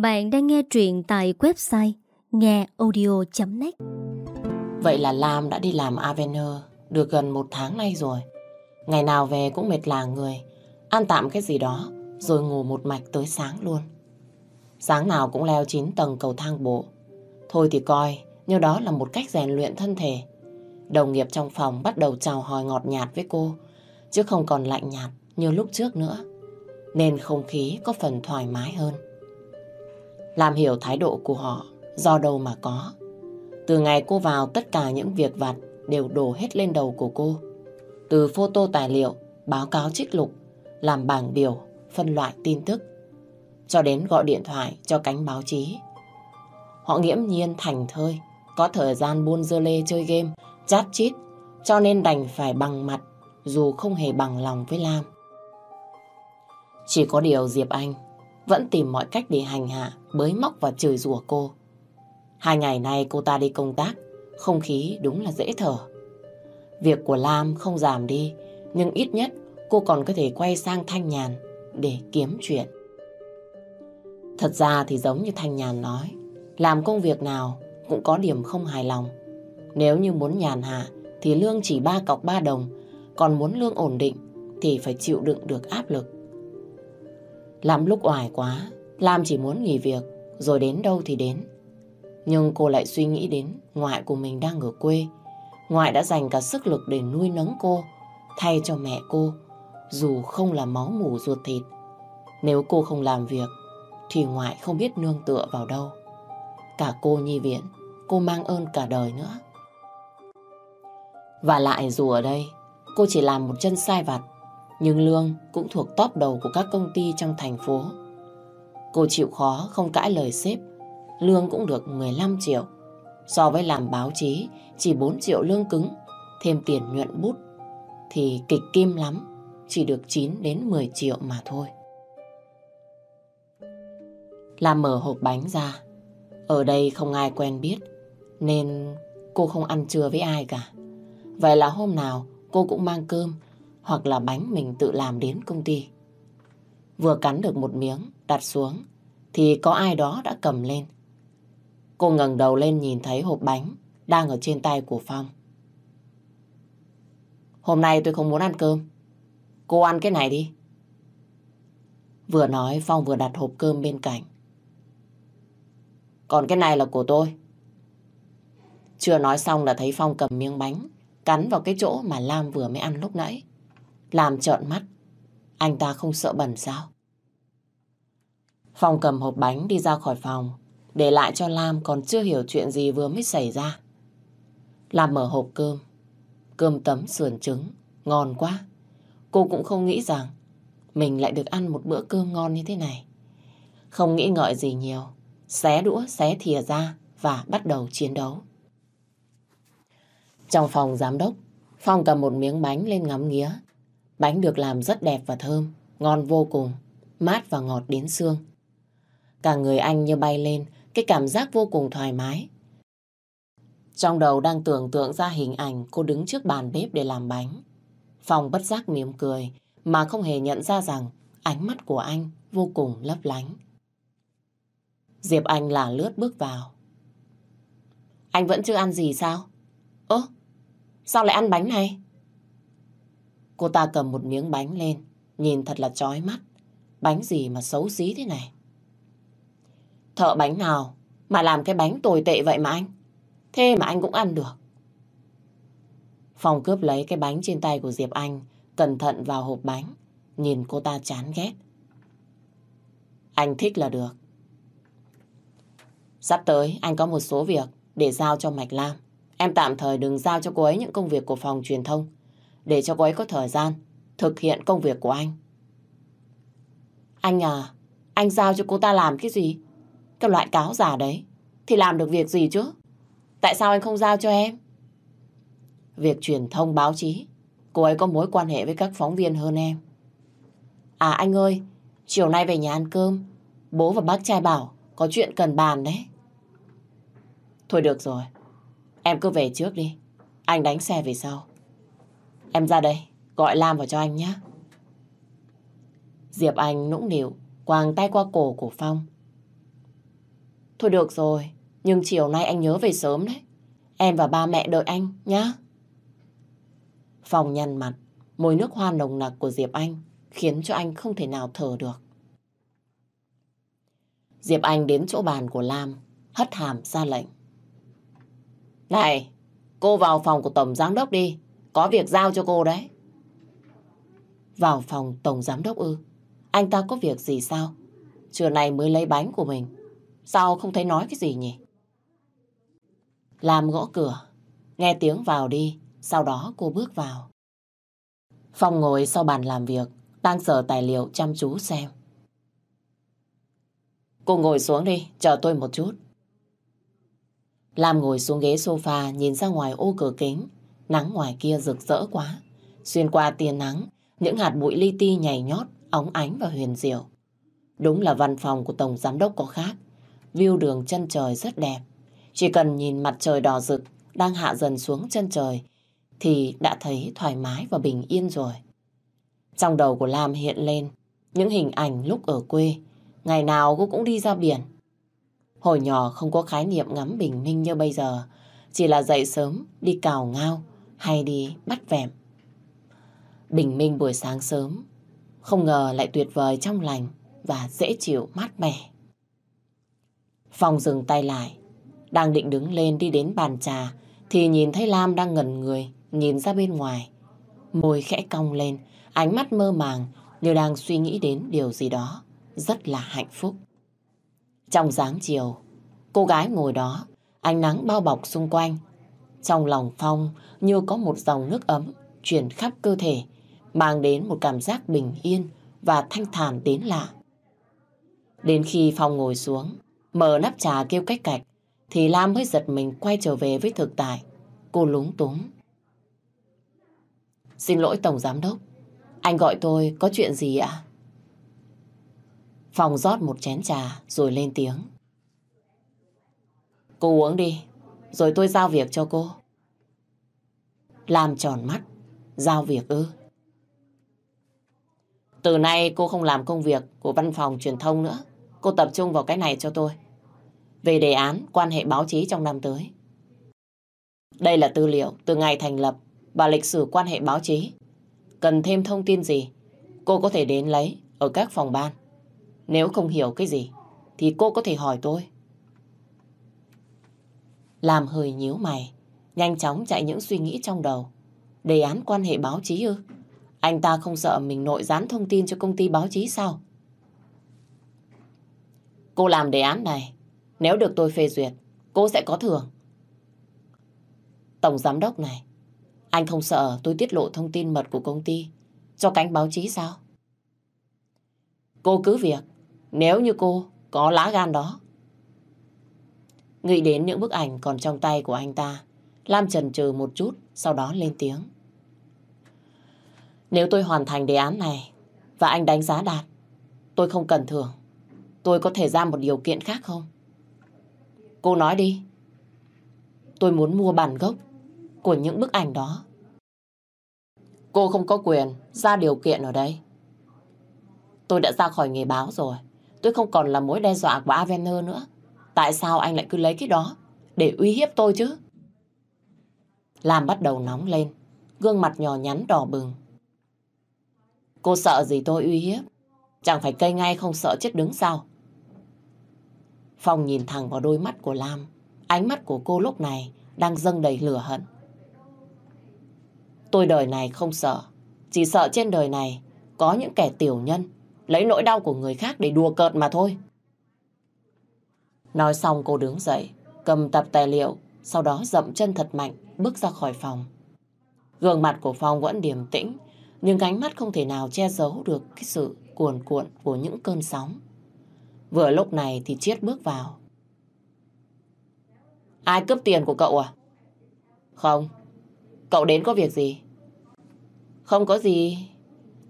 Bạn đang nghe truyện tại website ngheaudio.net Vậy là Lam đã đi làm Avener được gần một tháng nay rồi. Ngày nào về cũng mệt là người, ăn tạm cái gì đó, rồi ngủ một mạch tới sáng luôn. Sáng nào cũng leo 9 tầng cầu thang bộ. Thôi thì coi, như đó là một cách rèn luyện thân thể. Đồng nghiệp trong phòng bắt đầu chào hỏi ngọt nhạt với cô, chứ không còn lạnh nhạt như lúc trước nữa. Nên không khí có phần thoải mái hơn. Làm hiểu thái độ của họ do đâu mà có. Từ ngày cô vào tất cả những việc vặt đều đổ hết lên đầu của cô. Từ photo tài liệu, báo cáo trích lục, làm bảng biểu, phân loại tin tức, cho đến gọi điện thoại cho cánh báo chí. Họ nghiễm nhiên thành thơi, có thời gian buôn dơ lê chơi game, chát chít, cho nên đành phải bằng mặt dù không hề bằng lòng với Lam. Chỉ có điều Diệp Anh vẫn tìm mọi cách để hành hạ, bới móc và chửi rủa cô. Hai ngày nay cô ta đi công tác, không khí đúng là dễ thở. Việc của Lam không giảm đi, nhưng ít nhất cô còn có thể quay sang Thanh Nhàn để kiếm chuyện. Thật ra thì giống như Thanh Nhàn nói, làm công việc nào cũng có điểm không hài lòng. Nếu như muốn nhàn hạ thì lương chỉ ba cọc ba đồng, còn muốn lương ổn định thì phải chịu đựng được áp lực lắm lúc oải quá, Lam chỉ muốn nghỉ việc, rồi đến đâu thì đến. Nhưng cô lại suy nghĩ đến ngoại của mình đang ở quê. Ngoại đã dành cả sức lực để nuôi nấng cô, thay cho mẹ cô, dù không là máu mủ ruột thịt. Nếu cô không làm việc, thì ngoại không biết nương tựa vào đâu. Cả cô nhi viện, cô mang ơn cả đời nữa. Và lại dù ở đây, cô chỉ làm một chân sai vặt, nhưng lương cũng thuộc top đầu của các công ty trong thành phố. Cô chịu khó không cãi lời sếp, lương cũng được 15 triệu. So với làm báo chí, chỉ 4 triệu lương cứng, thêm tiền nhuận bút, thì kịch kim lắm, chỉ được 9 đến 10 triệu mà thôi. Làm mở hộp bánh ra, ở đây không ai quen biết, nên cô không ăn trưa với ai cả. Vậy là hôm nào cô cũng mang cơm hoặc là bánh mình tự làm đến công ty. Vừa cắn được một miếng, đặt xuống, thì có ai đó đã cầm lên. Cô ngẩng đầu lên nhìn thấy hộp bánh đang ở trên tay của Phong. Hôm nay tôi không muốn ăn cơm. Cô ăn cái này đi. Vừa nói Phong vừa đặt hộp cơm bên cạnh. Còn cái này là của tôi. Chưa nói xong là thấy Phong cầm miếng bánh, cắn vào cái chỗ mà Lam vừa mới ăn lúc nãy. Làm trợn mắt. Anh ta không sợ bẩn sao? Phong cầm hộp bánh đi ra khỏi phòng, để lại cho Lam còn chưa hiểu chuyện gì vừa mới xảy ra. Lam mở hộp cơm, cơm tấm sườn trứng, ngon quá. Cô cũng không nghĩ rằng mình lại được ăn một bữa cơm ngon như thế này. Không nghĩ ngợi gì nhiều, xé đũa, xé thìa ra và bắt đầu chiến đấu. Trong phòng giám đốc, Phong cầm một miếng bánh lên ngắm nghía. Bánh được làm rất đẹp và thơm, ngon vô cùng, mát và ngọt đến xương. Cả người anh như bay lên, cái cảm giác vô cùng thoải mái. Trong đầu đang tưởng tượng ra hình ảnh cô đứng trước bàn bếp để làm bánh. phòng bất giác mỉm cười mà không hề nhận ra rằng ánh mắt của anh vô cùng lấp lánh. Diệp Anh là lướt bước vào. Anh vẫn chưa ăn gì sao? Ơ, sao lại ăn bánh này? Cô ta cầm một miếng bánh lên, nhìn thật là chói mắt. Bánh gì mà xấu xí thế này? Thợ bánh nào mà làm cái bánh tồi tệ vậy mà anh? Thế mà anh cũng ăn được. Phong cướp lấy cái bánh trên tay của Diệp Anh, cẩn thận vào hộp bánh, nhìn cô ta chán ghét. Anh thích là được. Sắp tới anh có một số việc để giao cho Mạch Lam. Em tạm thời đừng giao cho cô ấy những công việc của phòng truyền thông, để cho cô ấy có thời gian thực hiện công việc của anh. Anh à, anh giao cho cô ta làm cái gì? Cái loại cáo giả đấy thì làm được việc gì chứ? Tại sao anh không giao cho em? Việc truyền thông báo chí, cô ấy có mối quan hệ với các phóng viên hơn em. À anh ơi, chiều nay về nhà ăn cơm, bố và bác trai bảo có chuyện cần bàn đấy. Thôi được rồi, em cứ về trước đi, anh đánh xe về sau. Em ra đây, gọi Lam vào cho anh nhé. Diệp Anh nũng nịu, quàng tay qua cổ của Phong. Thôi được rồi, nhưng chiều nay anh nhớ về sớm đấy. Em và ba mẹ đợi anh nhá. Phong nhăn mặt, mùi nước hoa nồng nặc của Diệp Anh khiến cho anh không thể nào thở được. Diệp Anh đến chỗ bàn của Lam, hất hàm ra lệnh. Này, cô vào phòng của Tổng Giám Đốc đi, có việc giao cho cô đấy. Vào phòng Tổng Giám Đốc ư? Anh ta có việc gì sao? Trưa nay mới lấy bánh của mình. Sao không thấy nói cái gì nhỉ? làm gõ cửa, nghe tiếng vào đi, sau đó cô bước vào. Phong ngồi sau bàn làm việc, đang sở tài liệu chăm chú xem. Cô ngồi xuống đi, chờ tôi một chút. Lam ngồi xuống ghế sofa nhìn ra ngoài ô cửa kính. Nắng ngoài kia rực rỡ quá. Xuyên qua tia nắng, những hạt bụi li ti nhảy nhót, óng ánh và huyền diệu. Đúng là văn phòng của Tổng Giám Đốc có khác. View đường chân trời rất đẹp. Chỉ cần nhìn mặt trời đỏ rực đang hạ dần xuống chân trời thì đã thấy thoải mái và bình yên rồi. Trong đầu của Lam hiện lên những hình ảnh lúc ở quê. Ngày nào cô cũng đi ra biển. Hồi nhỏ không có khái niệm ngắm bình minh như bây giờ. Chỉ là dậy sớm, đi cào ngao hay đi bắt vẹm. Bình minh buổi sáng sớm, không ngờ lại tuyệt vời trong lành và dễ chịu mát mẻ. Phong dừng tay lại, đang định đứng lên đi đến bàn trà thì nhìn thấy Lam đang ngẩn người, nhìn ra bên ngoài. Môi khẽ cong lên, ánh mắt mơ màng như đang suy nghĩ đến điều gì đó, rất là hạnh phúc. Trong dáng chiều, cô gái ngồi đó, ánh nắng bao bọc xung quanh. Trong lòng Phong như có một dòng nước ấm chuyển khắp cơ thể, mang đến một cảm giác bình yên và thanh thản đến lạ. Đến khi Phong ngồi xuống, mở nắp trà kêu cách cạch, thì Lam mới giật mình quay trở về với thực tại. Cô lúng túng. Xin lỗi Tổng Giám Đốc, anh gọi tôi có chuyện gì ạ? Phong rót một chén trà rồi lên tiếng. Cô uống đi, rồi tôi giao việc cho cô. làm tròn mắt, giao việc ư. Từ nay cô không làm công việc của văn phòng truyền thông nữa. Cô tập trung vào cái này cho tôi. Về đề án quan hệ báo chí trong năm tới. Đây là tư liệu từ ngày thành lập và lịch sử quan hệ báo chí. Cần thêm thông tin gì, cô có thể đến lấy ở các phòng ban. Nếu không hiểu cái gì, thì cô có thể hỏi tôi. Làm hơi nhíu mày, nhanh chóng chạy những suy nghĩ trong đầu. Đề án quan hệ báo chí ư? Anh ta không sợ mình nội gián thông tin cho công ty báo chí sao? Cô làm đề án này, nếu được tôi phê duyệt, cô sẽ có thưởng. Tổng giám đốc này, anh không sợ tôi tiết lộ thông tin mật của công ty cho cánh báo chí sao? Cô cứ việc, nếu như cô có lá gan đó. Nghĩ đến những bức ảnh còn trong tay của anh ta, Lam chần chừ một chút, sau đó lên tiếng. Nếu tôi hoàn thành đề án này và anh đánh giá đạt, tôi không cần thưởng. Tôi có thể ra một điều kiện khác không? Cô nói đi. Tôi muốn mua bản gốc của những bức ảnh đó. Cô không có quyền ra điều kiện ở đây. Tôi đã ra khỏi nghề báo rồi. Tôi không còn là mối đe dọa của Avener nữa. Tại sao anh lại cứ lấy cái đó để uy hiếp tôi chứ? Lam bắt đầu nóng lên, gương mặt nhỏ nhắn đỏ bừng. Cô sợ gì tôi uy hiếp? Chẳng phải cây ngay không sợ chết đứng sao? Phong nhìn thẳng vào đôi mắt của Lam. Ánh mắt của cô lúc này đang dâng đầy lửa hận. Tôi đời này không sợ. Chỉ sợ trên đời này có những kẻ tiểu nhân lấy nỗi đau của người khác để đùa cợt mà thôi. Nói xong cô đứng dậy, cầm tập tài liệu, sau đó dậm chân thật mạnh, bước ra khỏi phòng. Gương mặt của Phong vẫn điềm tĩnh, nhưng ánh mắt không thể nào che giấu được cái sự cuồn cuộn của những cơn sóng. Vừa lúc này thì Chiết bước vào. Ai cướp tiền của cậu à? Không. Cậu đến có việc gì? Không có gì.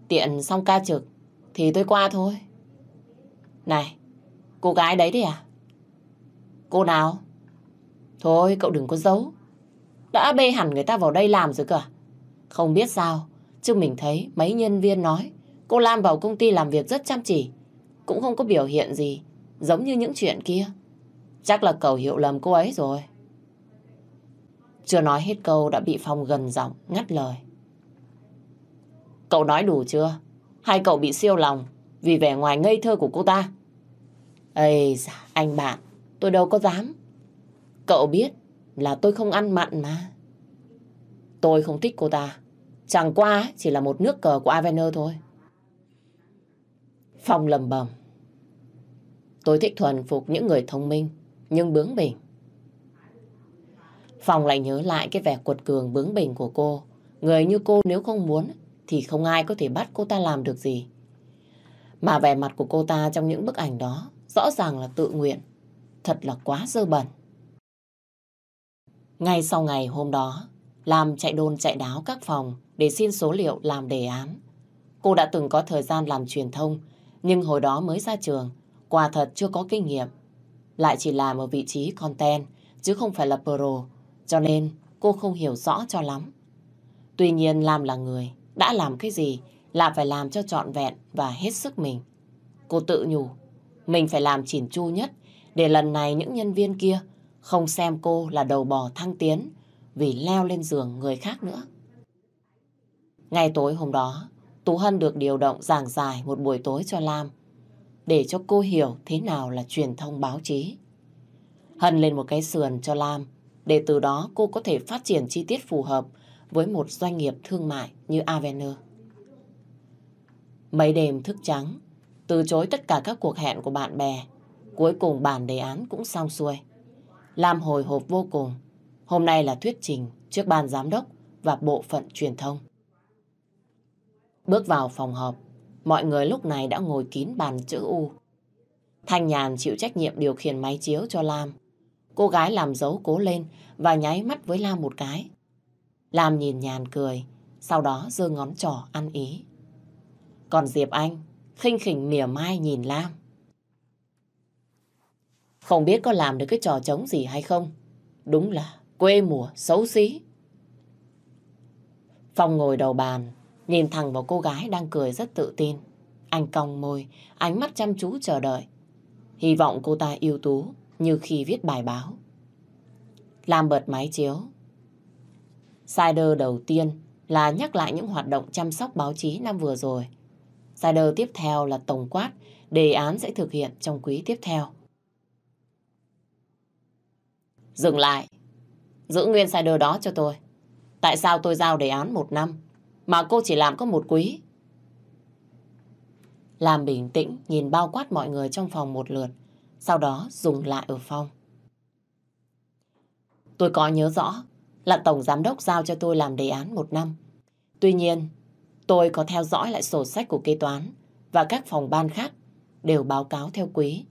Tiện xong ca trực thì tôi qua thôi. Này, cô gái đấy đấy à? Cô nào? Thôi cậu đừng có giấu. Đã bê hẳn người ta vào đây làm rồi cả. Không biết sao, chứ mình thấy mấy nhân viên nói cô Lam vào công ty làm việc rất chăm chỉ. Cũng không có biểu hiện gì giống như những chuyện kia. Chắc là cậu hiểu lầm cô ấy rồi. Chưa nói hết câu đã bị Phong gần giọng ngắt lời. Cậu nói đủ chưa? Hay cậu bị siêu lòng vì vẻ ngoài ngây thơ của cô ta? Ây da, anh bạn, tôi đâu có dám. Cậu biết là tôi không ăn mặn mà. Tôi không thích cô ta. Chẳng qua chỉ là một nước cờ của Avener thôi. Phong lầm bầm. Tôi thích thuần phục những người thông minh, nhưng bướng bỉnh. Phong lại nhớ lại cái vẻ cuột cường bướng bỉnh của cô. Người như cô nếu không muốn thì không ai có thể bắt cô ta làm được gì. Mà vẻ mặt của cô ta trong những bức ảnh đó rõ ràng là tự nguyện. Thật là quá dơ bẩn. Ngay sau ngày hôm đó, Lam chạy đôn chạy đáo các phòng để xin số liệu làm đề án. Cô đã từng có thời gian làm truyền thông, nhưng hồi đó mới ra trường, quả thật chưa có kinh nghiệm. Lại chỉ làm ở vị trí content, chứ không phải là pro, cho nên cô không hiểu rõ cho lắm. Tuy nhiên Lam là người, đã làm cái gì là phải làm cho trọn vẹn và hết sức mình. Cô tự nhủ, mình phải làm chỉn chu nhất để lần này những nhân viên kia không xem cô là đầu bò thăng tiến vì leo lên giường người khác nữa. Ngày tối hôm đó, Tú Hân được điều động giảng giải một buổi tối cho Lam để cho cô hiểu thế nào là truyền thông báo chí. Hân lên một cái sườn cho Lam để từ đó cô có thể phát triển chi tiết phù hợp với một doanh nghiệp thương mại như Avener. Mấy đêm thức trắng, từ chối tất cả các cuộc hẹn của bạn bè, cuối cùng bản đề án cũng xong xuôi. Lam hồi hộp vô cùng. Hôm nay là thuyết trình trước ban giám đốc và bộ phận truyền thông. Bước vào phòng họp, mọi người lúc này đã ngồi kín bàn chữ U. Thanh Nhàn chịu trách nhiệm điều khiển máy chiếu cho Lam. Cô gái làm dấu cố lên và nháy mắt với Lam một cái. Lam nhìn Nhàn cười, sau đó giơ ngón trỏ ăn ý. Còn Diệp Anh khinh khỉnh mỉa mai nhìn Lam. Không biết có làm được cái trò trống gì hay không? Đúng là quê mùa xấu xí. Phong ngồi đầu bàn, nhìn thẳng vào cô gái đang cười rất tự tin. Anh cong môi, ánh mắt chăm chú chờ đợi. Hy vọng cô ta yêu tú như khi viết bài báo. Làm bật máy chiếu. sider đầu tiên là nhắc lại những hoạt động chăm sóc báo chí năm vừa rồi. sider tiếp theo là tổng quát, đề án sẽ thực hiện trong quý tiếp theo. Dừng lại. Giữ nguyên cider đó cho tôi. Tại sao tôi giao đề án một năm, mà cô chỉ làm có một quý? Làm bình tĩnh, nhìn bao quát mọi người trong phòng một lượt, sau đó dùng lại ở phòng. Tôi có nhớ rõ là Tổng Giám đốc giao cho tôi làm đề án một năm. Tuy nhiên, tôi có theo dõi lại sổ sách của kế toán và các phòng ban khác đều báo cáo theo quý.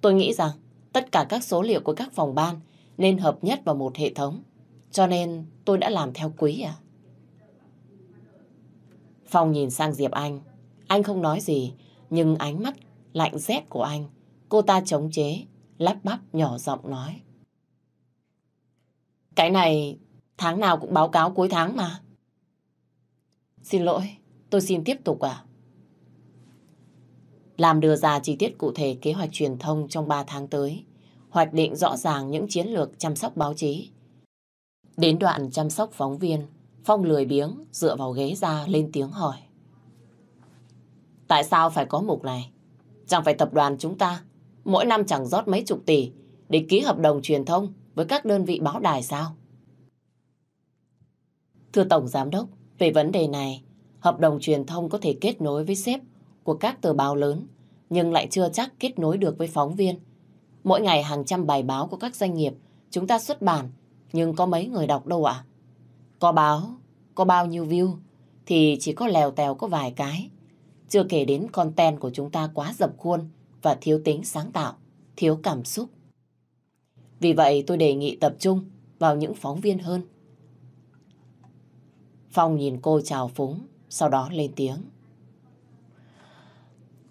Tôi nghĩ rằng tất cả các số liệu của các phòng ban nên hợp nhất vào một hệ thống. Cho nên tôi đã làm theo quý à? Phong nhìn sang Diệp Anh. Anh không nói gì, nhưng ánh mắt lạnh rét của anh, cô ta chống chế, lắp bắp nhỏ giọng nói. Cái này tháng nào cũng báo cáo cuối tháng mà. Xin lỗi, tôi xin tiếp tục à? Làm đưa ra chi tiết cụ thể kế hoạch truyền thông trong 3 tháng tới hoạch định rõ ràng những chiến lược chăm sóc báo chí. Đến đoạn chăm sóc phóng viên, Phong lười biếng dựa vào ghế ra lên tiếng hỏi. Tại sao phải có mục này? Chẳng phải tập đoàn chúng ta mỗi năm chẳng rót mấy chục tỷ để ký hợp đồng truyền thông với các đơn vị báo đài sao? Thưa Tổng Giám đốc, về vấn đề này, hợp đồng truyền thông có thể kết nối với sếp của các tờ báo lớn, nhưng lại chưa chắc kết nối được với phóng viên Mỗi ngày hàng trăm bài báo của các doanh nghiệp chúng ta xuất bản, nhưng có mấy người đọc đâu ạ? Có báo, có bao nhiêu view thì chỉ có lèo tèo có vài cái. Chưa kể đến content của chúng ta quá dập khuôn và thiếu tính sáng tạo, thiếu cảm xúc. Vì vậy tôi đề nghị tập trung vào những phóng viên hơn. Phong nhìn cô chào phúng, sau đó lên tiếng.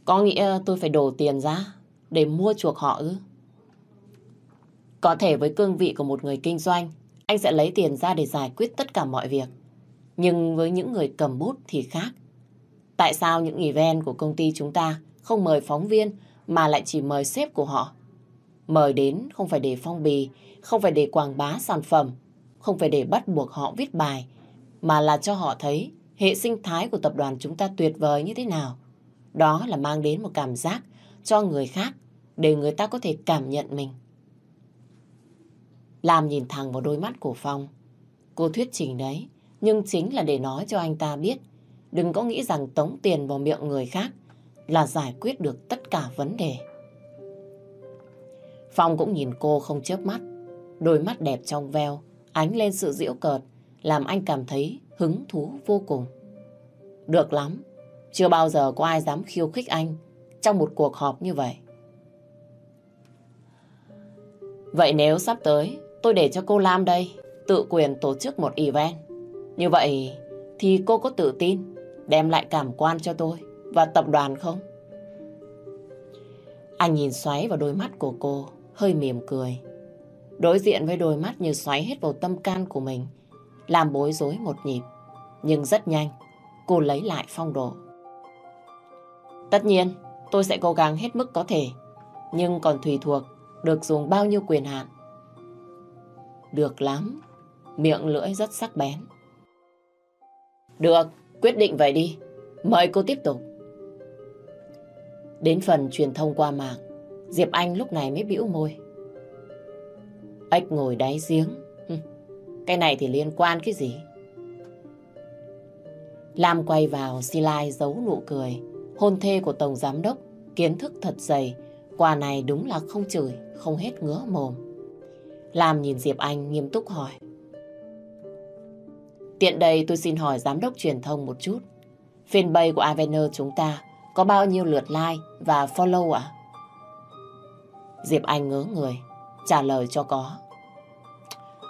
Có nghĩa tôi phải đổ tiền ra để mua chuộc họ ư? Có thể với cương vị của một người kinh doanh, anh sẽ lấy tiền ra để giải quyết tất cả mọi việc. Nhưng với những người cầm bút thì khác. Tại sao những event của công ty chúng ta không mời phóng viên mà lại chỉ mời sếp của họ? Mời đến không phải để phong bì, không phải để quảng bá sản phẩm, không phải để bắt buộc họ viết bài, mà là cho họ thấy hệ sinh thái của tập đoàn chúng ta tuyệt vời như thế nào. Đó là mang đến một cảm giác cho người khác để người ta có thể cảm nhận mình. Lam nhìn thẳng vào đôi mắt của Phong. Cô thuyết trình đấy, nhưng chính là để nói cho anh ta biết đừng có nghĩ rằng tống tiền vào miệng người khác là giải quyết được tất cả vấn đề. Phong cũng nhìn cô không chớp mắt. Đôi mắt đẹp trong veo, ánh lên sự diễu cợt, làm anh cảm thấy hứng thú vô cùng. Được lắm, chưa bao giờ có ai dám khiêu khích anh trong một cuộc họp như vậy. Vậy nếu sắp tới tôi để cho cô Lam đây tự quyền tổ chức một event, như vậy thì cô có tự tin đem lại cảm quan cho tôi và tập đoàn không? Anh nhìn xoáy vào đôi mắt của cô, hơi mỉm cười. Đối diện với đôi mắt như xoáy hết vào tâm can của mình, làm bối rối một nhịp. Nhưng rất nhanh, cô lấy lại phong độ. Tất nhiên, tôi sẽ cố gắng hết mức có thể, nhưng còn tùy thuộc được dùng bao nhiêu quyền hạn. Được lắm, miệng lưỡi rất sắc bén. Được, quyết định vậy đi. Mời cô tiếp tục. Đến phần truyền thông qua mạng, Diệp Anh lúc này mới bĩu môi. Ếch ngồi đáy giếng. Cái này thì liên quan cái gì? Lam quay vào si lai giấu nụ cười. Hôn thê của Tổng Giám Đốc, kiến thức thật dày. Quà này đúng là không chửi, không hết ngứa mồm. Lam nhìn Diệp Anh nghiêm túc hỏi. Tiện đây tôi xin hỏi Giám đốc truyền thông một chút. Fanpage của Avener chúng ta có bao nhiêu lượt like và follow ạ? Diệp Anh ngớ người, trả lời cho có.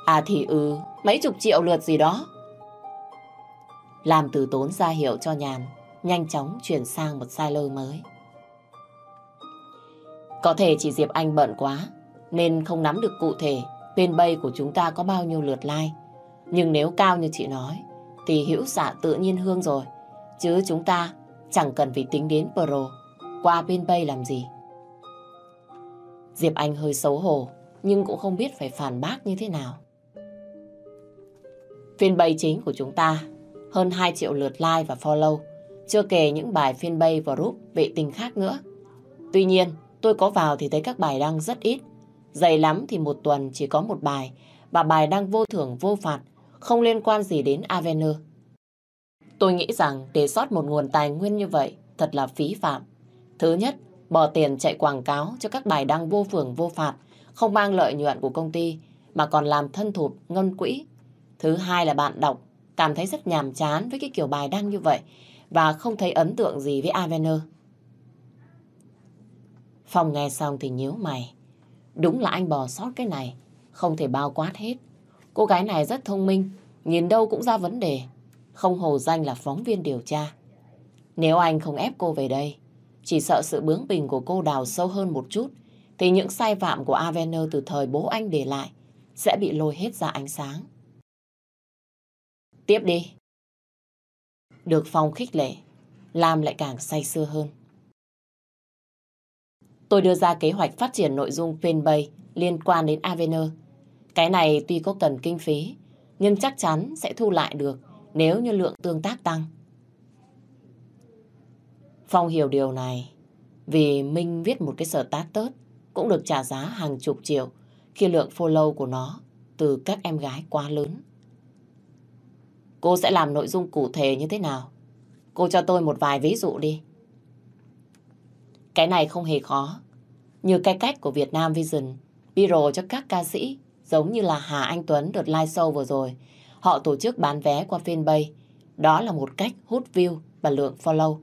À thì ừ, mấy chục triệu lượt gì đó. Làm từ tốn ra hiệu cho nhàn, nhanh chóng chuyển sang một sai mới. Có thể chỉ Diệp Anh bận quá, nên không nắm được cụ thể Tên bay của chúng ta có bao nhiêu lượt like. Nhưng nếu cao như chị nói, thì hữu xạ tự nhiên hương rồi. Chứ chúng ta chẳng cần phải tính đến pro qua bên bay làm gì. Diệp Anh hơi xấu hổ, nhưng cũng không biết phải phản bác như thế nào. Phiên bay chính của chúng ta hơn 2 triệu lượt like và follow, chưa kể những bài phiên bay và group vệ tinh khác nữa. Tuy nhiên, tôi có vào thì thấy các bài đăng rất ít. Dày lắm thì một tuần chỉ có một bài, và bài đang vô thưởng vô phạt, không liên quan gì đến Avener. Tôi nghĩ rằng để sót một nguồn tài nguyên như vậy thật là phí phạm. Thứ nhất, bỏ tiền chạy quảng cáo cho các bài đăng vô phưởng vô phạt, không mang lợi nhuận của công ty, mà còn làm thân thụt ngân quỹ. Thứ hai là bạn đọc cảm thấy rất nhàm chán với cái kiểu bài đăng như vậy và không thấy ấn tượng gì với Avener. Phong nghe xong thì nhíu mày. Đúng là anh bỏ sót cái này, không thể bao quát hết. Cô gái này rất thông minh, nhìn đâu cũng ra vấn đề. Không hồ danh là phóng viên điều tra. Nếu anh không ép cô về đây, chỉ sợ sự bướng bỉnh của cô đào sâu hơn một chút, thì những sai phạm của Avener từ thời bố anh để lại sẽ bị lôi hết ra ánh sáng. Tiếp đi. Được Phong khích lệ, Lam lại càng say sưa hơn. Tôi đưa ra kế hoạch phát triển nội dung fanpage liên quan đến Avener. Cái này tuy có cần kinh phí, nhưng chắc chắn sẽ thu lại được nếu như lượng tương tác tăng. Phong hiểu điều này vì Minh viết một cái sở tác tớt cũng được trả giá hàng chục triệu khi lượng follow của nó từ các em gái quá lớn. Cô sẽ làm nội dung cụ thể như thế nào? Cô cho tôi một vài ví dụ đi. Cái này không hề khó. Như cái cách của Việt Nam Vision Biro cho các ca sĩ giống như là Hà Anh Tuấn đợt live show vừa rồi. Họ tổ chức bán vé qua fanpage. Đó là một cách hút view và lượng follow.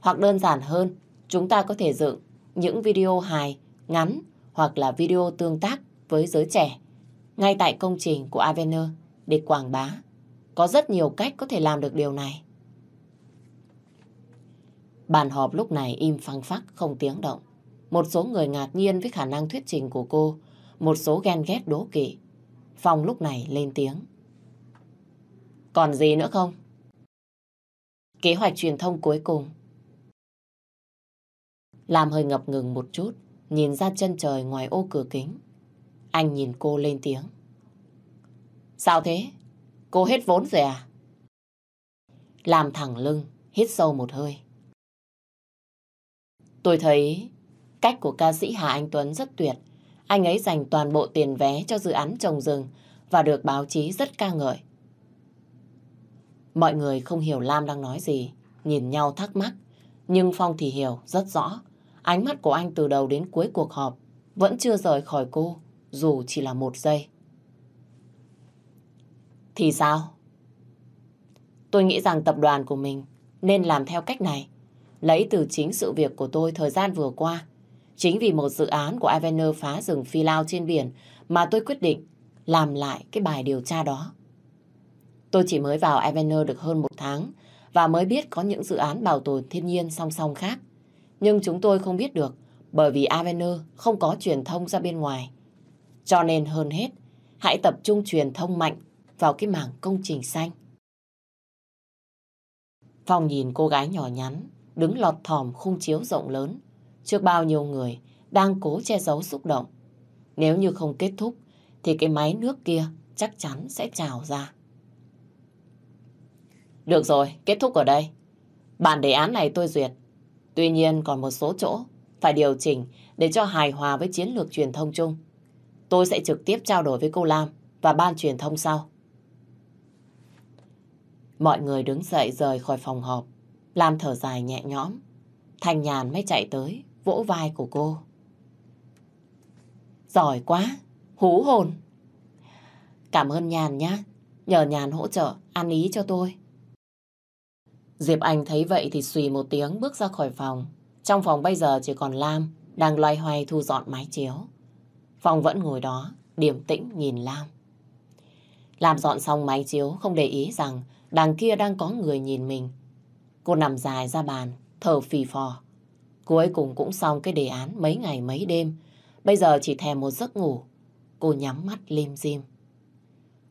Hoặc đơn giản hơn, chúng ta có thể dựng những video hài, ngắn hoặc là video tương tác với giới trẻ ngay tại công trình của Avener để quảng bá. Có rất nhiều cách có thể làm được điều này. Bàn họp lúc này im phăng phắc không tiếng động. Một số người ngạc nhiên với khả năng thuyết trình của cô, một số ghen ghét đố kỵ. Phong lúc này lên tiếng. Còn gì nữa không? Kế hoạch truyền thông cuối cùng. Làm hơi ngập ngừng một chút, nhìn ra chân trời ngoài ô cửa kính. Anh nhìn cô lên tiếng. Sao thế? Cô hết vốn rồi à? Làm thẳng lưng, hít sâu một hơi. Tôi thấy cách của ca sĩ Hà Anh Tuấn rất tuyệt. Anh ấy dành toàn bộ tiền vé cho dự án trồng rừng và được báo chí rất ca ngợi. Mọi người không hiểu Lam đang nói gì, nhìn nhau thắc mắc. Nhưng Phong thì hiểu rất rõ. Ánh mắt của anh từ đầu đến cuối cuộc họp vẫn chưa rời khỏi cô, dù chỉ là một giây. Thì sao? Tôi nghĩ rằng tập đoàn của mình nên làm theo cách này. Lấy từ chính sự việc của tôi thời gian vừa qua. Chính vì một dự án của Avener phá rừng phi lao trên biển mà tôi quyết định làm lại cái bài điều tra đó. Tôi chỉ mới vào Avener được hơn một tháng và mới biết có những dự án bảo tồn thiên nhiên song song khác. Nhưng chúng tôi không biết được bởi vì Avener không có truyền thông ra bên ngoài. Cho nên hơn hết, hãy tập trung truyền thông mạnh vào cái mảng công trình xanh. Phong nhìn cô gái nhỏ nhắn, đứng lọt thỏm khung chiếu rộng lớn, trước bao nhiêu người đang cố che giấu xúc động. Nếu như không kết thúc, thì cái máy nước kia chắc chắn sẽ trào ra. Được rồi, kết thúc ở đây. Bản đề án này tôi duyệt. Tuy nhiên còn một số chỗ phải điều chỉnh để cho hài hòa với chiến lược truyền thông chung. Tôi sẽ trực tiếp trao đổi với cô Lam và ban truyền thông sau. Mọi người đứng dậy rời khỏi phòng họp. Lam thở dài nhẹ nhõm. Thanh Nhàn mới chạy tới, vỗ vai của cô. Giỏi quá, hú hồn. Cảm ơn Nhàn nhá. Nhờ Nhàn hỗ trợ, ăn ý cho tôi. Diệp Anh thấy vậy thì xùy một tiếng bước ra khỏi phòng. Trong phòng bây giờ chỉ còn Lam đang loay hoay thu dọn mái chiếu. Phòng vẫn ngồi đó, điềm tĩnh nhìn Lam. Lam dọn xong mái chiếu không để ý rằng đằng kia đang có người nhìn mình. Cô nằm dài ra bàn, thở phì phò. Cuối cùng cũng xong cái đề án mấy ngày mấy đêm. Bây giờ chỉ thèm một giấc ngủ. Cô nhắm mắt lim dim.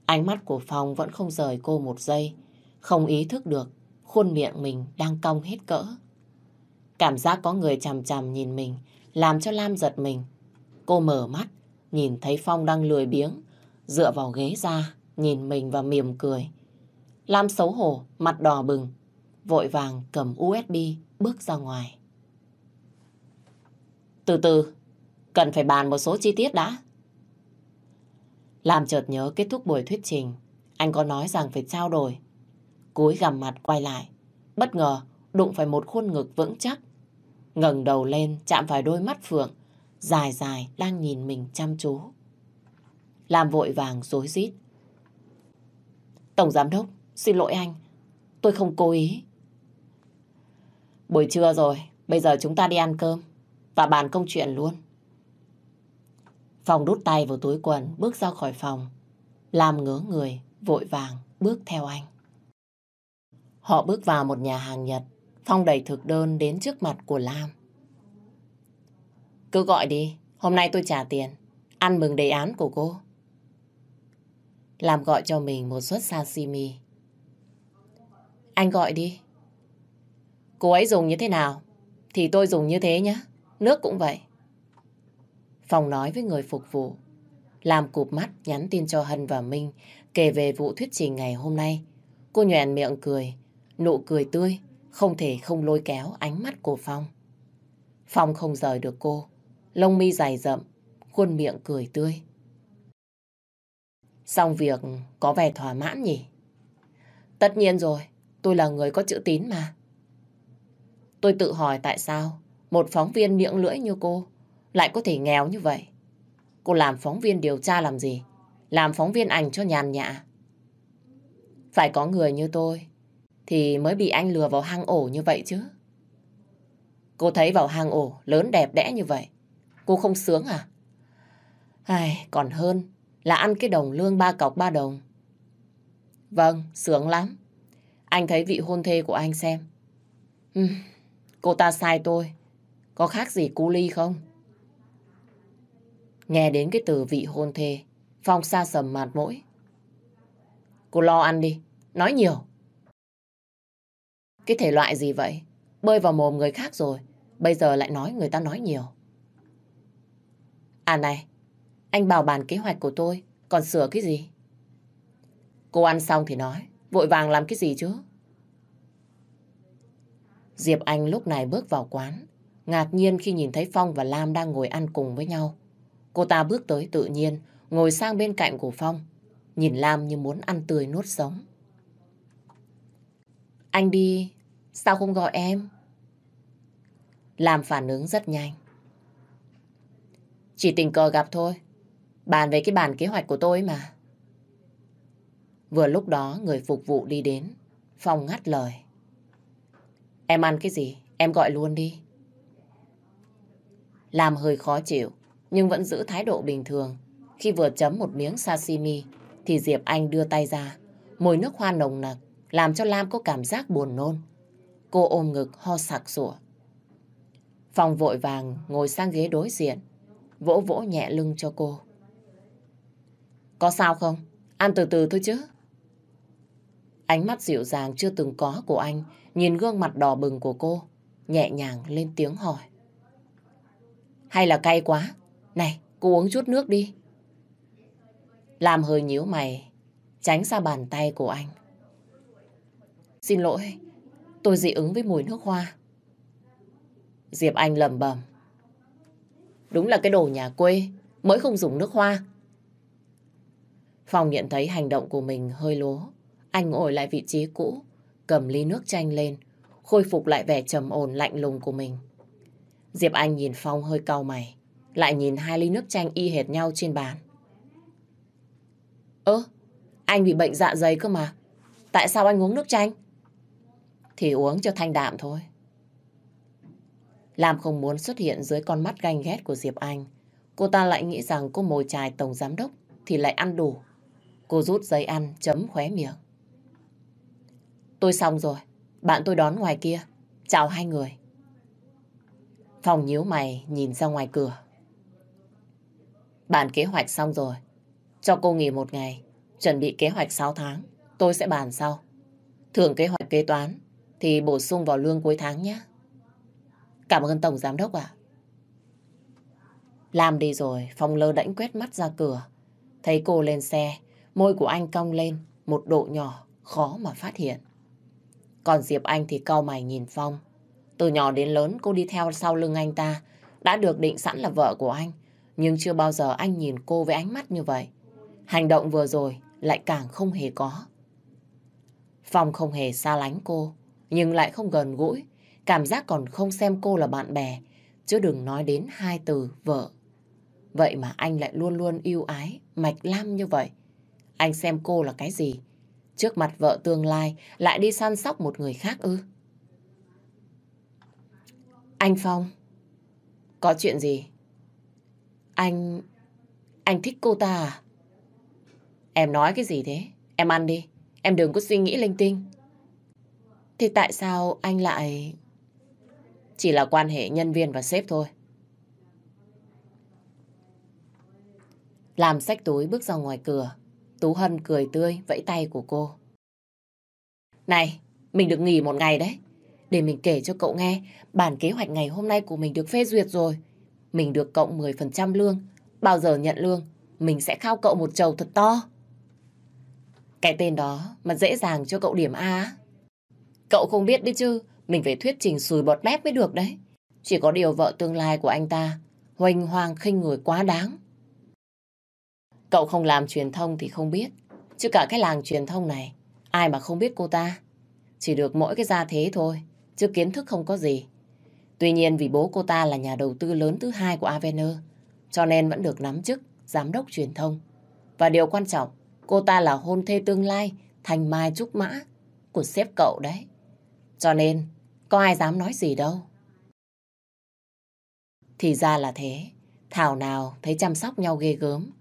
Ánh mắt của Phong vẫn không rời cô một giây. Không ý thức được khuôn miệng mình đang cong hết cỡ. Cảm giác có người chằm chằm nhìn mình, làm cho Lam giật mình. Cô mở mắt, nhìn thấy Phong đang lười biếng, dựa vào ghế ra, nhìn mình và mỉm cười. Lam xấu hổ, mặt đỏ bừng, vội vàng cầm USB bước ra ngoài. Từ từ, cần phải bàn một số chi tiết đã. làm chợt nhớ kết thúc buổi thuyết trình, anh có nói rằng phải trao đổi cúi gằm mặt quay lại. Bất ngờ đụng phải một khuôn ngực vững chắc. ngẩng đầu lên chạm phải đôi mắt Phượng, dài dài đang nhìn mình chăm chú. Làm vội vàng rối rít. Tổng giám đốc, xin lỗi anh. Tôi không cố ý. Buổi trưa rồi, bây giờ chúng ta đi ăn cơm và bàn công chuyện luôn. Phòng đút tay vào túi quần, bước ra khỏi phòng. Làm ngớ người, vội vàng, bước theo anh. Họ bước vào một nhà hàng Nhật. Phong đẩy thực đơn đến trước mặt của Lam. Cứ gọi đi, hôm nay tôi trả tiền. Ăn mừng đề án của cô. Lam gọi cho mình một suất sashimi. Anh gọi đi. Cô ấy dùng như thế nào? Thì tôi dùng như thế nhé. Nước cũng vậy. Phong nói với người phục vụ. Làm cụp mắt nhắn tin cho Hân và Minh kể về vụ thuyết trình ngày hôm nay. Cô nhoèn miệng cười, Nụ cười tươi, không thể không lôi kéo ánh mắt của Phong. Phong không rời được cô, lông mi dài rậm, khuôn miệng cười tươi. Xong việc có vẻ thỏa mãn nhỉ? Tất nhiên rồi, tôi là người có chữ tín mà. Tôi tự hỏi tại sao một phóng viên miệng lưỡi như cô lại có thể nghèo như vậy. Cô làm phóng viên điều tra làm gì? Làm phóng viên ảnh cho nhàn nhã. Phải có người như tôi thì mới bị anh lừa vào hang ổ như vậy chứ. Cô thấy vào hang ổ lớn đẹp đẽ như vậy, cô không sướng à? Ai, còn hơn là ăn cái đồng lương ba cọc ba đồng. Vâng, sướng lắm. Anh thấy vị hôn thê của anh xem. Uhm, cô ta sai tôi. Có khác gì cú ly không? Nghe đến cái từ vị hôn thê, Phong xa sầm mặt mũi. Cô lo ăn đi, nói nhiều. Cái thể loại gì vậy? Bơi vào mồm người khác rồi, bây giờ lại nói người ta nói nhiều. À này, anh bảo bàn kế hoạch của tôi, còn sửa cái gì? Cô ăn xong thì nói, vội vàng làm cái gì chứ? Diệp Anh lúc này bước vào quán, ngạc nhiên khi nhìn thấy Phong và Lam đang ngồi ăn cùng với nhau. Cô ta bước tới tự nhiên, ngồi sang bên cạnh của Phong, nhìn Lam như muốn ăn tươi nuốt sống. Anh đi, sao không gọi em? Lam phản ứng rất nhanh. Chỉ tình cờ gặp thôi, bàn về cái bàn kế hoạch của tôi mà. Vừa lúc đó người phục vụ đi đến, Phong ngắt lời. Em ăn cái gì? Em gọi luôn đi. Làm hơi khó chịu, nhưng vẫn giữ thái độ bình thường. Khi vừa chấm một miếng sashimi, thì Diệp Anh đưa tay ra. Mùi nước hoa nồng nặc, làm cho Lam có cảm giác buồn nôn. Cô ôm ngực ho sặc sủa. Phong vội vàng ngồi sang ghế đối diện, vỗ vỗ nhẹ lưng cho cô. Có sao không? Ăn từ từ thôi chứ. Ánh mắt dịu dàng chưa từng có của anh nhìn gương mặt đỏ bừng của cô, nhẹ nhàng lên tiếng hỏi. Hay là cay quá? Này, cô uống chút nước đi. Làm hơi nhíu mày, tránh xa bàn tay của anh. Xin lỗi, tôi dị ứng với mùi nước hoa. Diệp Anh lầm bầm. Đúng là cái đồ nhà quê, mới không dùng nước hoa. phòng nhận thấy hành động của mình hơi lố. Anh ngồi lại vị trí cũ, cầm ly nước chanh lên, khôi phục lại vẻ trầm ổn lạnh lùng của mình. Diệp Anh nhìn Phong hơi cau mày, lại nhìn hai ly nước chanh y hệt nhau trên bàn. Ơ, anh bị bệnh dạ dày cơ mà. Tại sao anh uống nước chanh? Thì uống cho thanh đạm thôi. Lam không muốn xuất hiện dưới con mắt ganh ghét của Diệp Anh. Cô ta lại nghĩ rằng cô mồi chài tổng giám đốc thì lại ăn đủ. Cô rút giấy ăn chấm khóe miệng. Tôi xong rồi. Bạn tôi đón ngoài kia. Chào hai người. Phòng nhíu mày nhìn ra ngoài cửa. Bàn kế hoạch xong rồi. Cho cô nghỉ một ngày. Chuẩn bị kế hoạch 6 tháng. Tôi sẽ bàn sau. Thưởng kế hoạch kế toán thì bổ sung vào lương cuối tháng nhé. Cảm ơn Tổng Giám Đốc ạ. Làm đi rồi, Phong lơ đễnh quét mắt ra cửa. Thấy cô lên xe, môi của anh cong lên, một độ nhỏ, khó mà phát hiện. Còn Diệp Anh thì cau mày nhìn Phong. Từ nhỏ đến lớn cô đi theo sau lưng anh ta, đã được định sẵn là vợ của anh. Nhưng chưa bao giờ anh nhìn cô với ánh mắt như vậy. Hành động vừa rồi lại càng không hề có. Phong không hề xa lánh cô, nhưng lại không gần gũi. Cảm giác còn không xem cô là bạn bè, chứ đừng nói đến hai từ vợ. Vậy mà anh lại luôn luôn yêu ái, mạch lam như vậy. Anh xem cô là cái gì? Trước mặt vợ tương lai lại đi săn sóc một người khác ư? Anh Phong, có chuyện gì? Anh... anh thích cô ta à? Em nói cái gì thế? Em ăn đi, em đừng có suy nghĩ linh tinh. Thì tại sao anh lại... Chỉ là quan hệ nhân viên và sếp thôi. Làm sách túi bước ra ngoài cửa. Tú Hân cười tươi, vẫy tay của cô. Này, mình được nghỉ một ngày đấy. Để mình kể cho cậu nghe, bản kế hoạch ngày hôm nay của mình được phê duyệt rồi. Mình được cộng 10% lương. Bao giờ nhận lương, mình sẽ khao cậu một chầu thật to. Cái tên đó mà dễ dàng cho cậu điểm A. Cậu không biết đấy chứ, mình phải thuyết trình sùi bọt mép mới được đấy. Chỉ có điều vợ tương lai của anh ta, hoành hoang khinh người quá đáng. Cậu không làm truyền thông thì không biết. Chứ cả cái làng truyền thông này, ai mà không biết cô ta. Chỉ được mỗi cái gia thế thôi, chứ kiến thức không có gì. Tuy nhiên vì bố cô ta là nhà đầu tư lớn thứ hai của Avener, cho nên vẫn được nắm chức giám đốc truyền thông. Và điều quan trọng, cô ta là hôn thê tương lai, thành mai trúc mã của sếp cậu đấy. Cho nên, có ai dám nói gì đâu. Thì ra là thế, Thảo nào thấy chăm sóc nhau ghê gớm,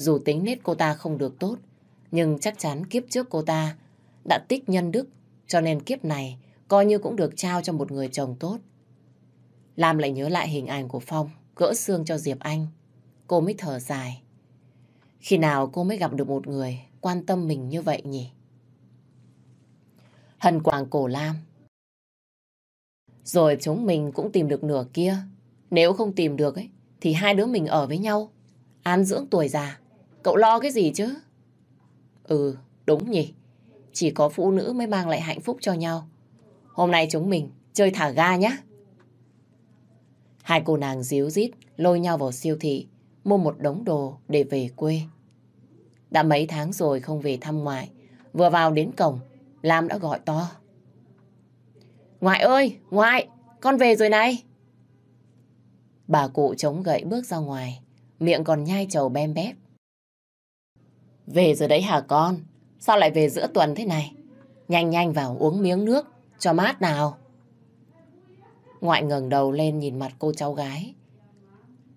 dù tính nết cô ta không được tốt, nhưng chắc chắn kiếp trước cô ta đã tích nhân đức, cho nên kiếp này coi như cũng được trao cho một người chồng tốt. Lam lại nhớ lại hình ảnh của Phong, gỡ xương cho Diệp Anh. Cô mới thở dài. Khi nào cô mới gặp được một người quan tâm mình như vậy nhỉ? Hân quàng cổ Lam. Rồi chúng mình cũng tìm được nửa kia. Nếu không tìm được ấy, thì hai đứa mình ở với nhau, an dưỡng tuổi già. Cậu lo cái gì chứ? Ừ, đúng nhỉ. Chỉ có phụ nữ mới mang lại hạnh phúc cho nhau. Hôm nay chúng mình chơi thả ga nhé. Hai cô nàng díu dít lôi nhau vào siêu thị, mua một đống đồ để về quê. Đã mấy tháng rồi không về thăm ngoại, vừa vào đến cổng, Lam đã gọi to. Ngoại ơi, ngoại, con về rồi này. Bà cụ chống gậy bước ra ngoài, miệng còn nhai trầu bem bép. Về rồi đấy hả con? Sao lại về giữa tuần thế này? Nhanh nhanh vào uống miếng nước, cho mát nào. Ngoại ngẩng đầu lên nhìn mặt cô cháu gái.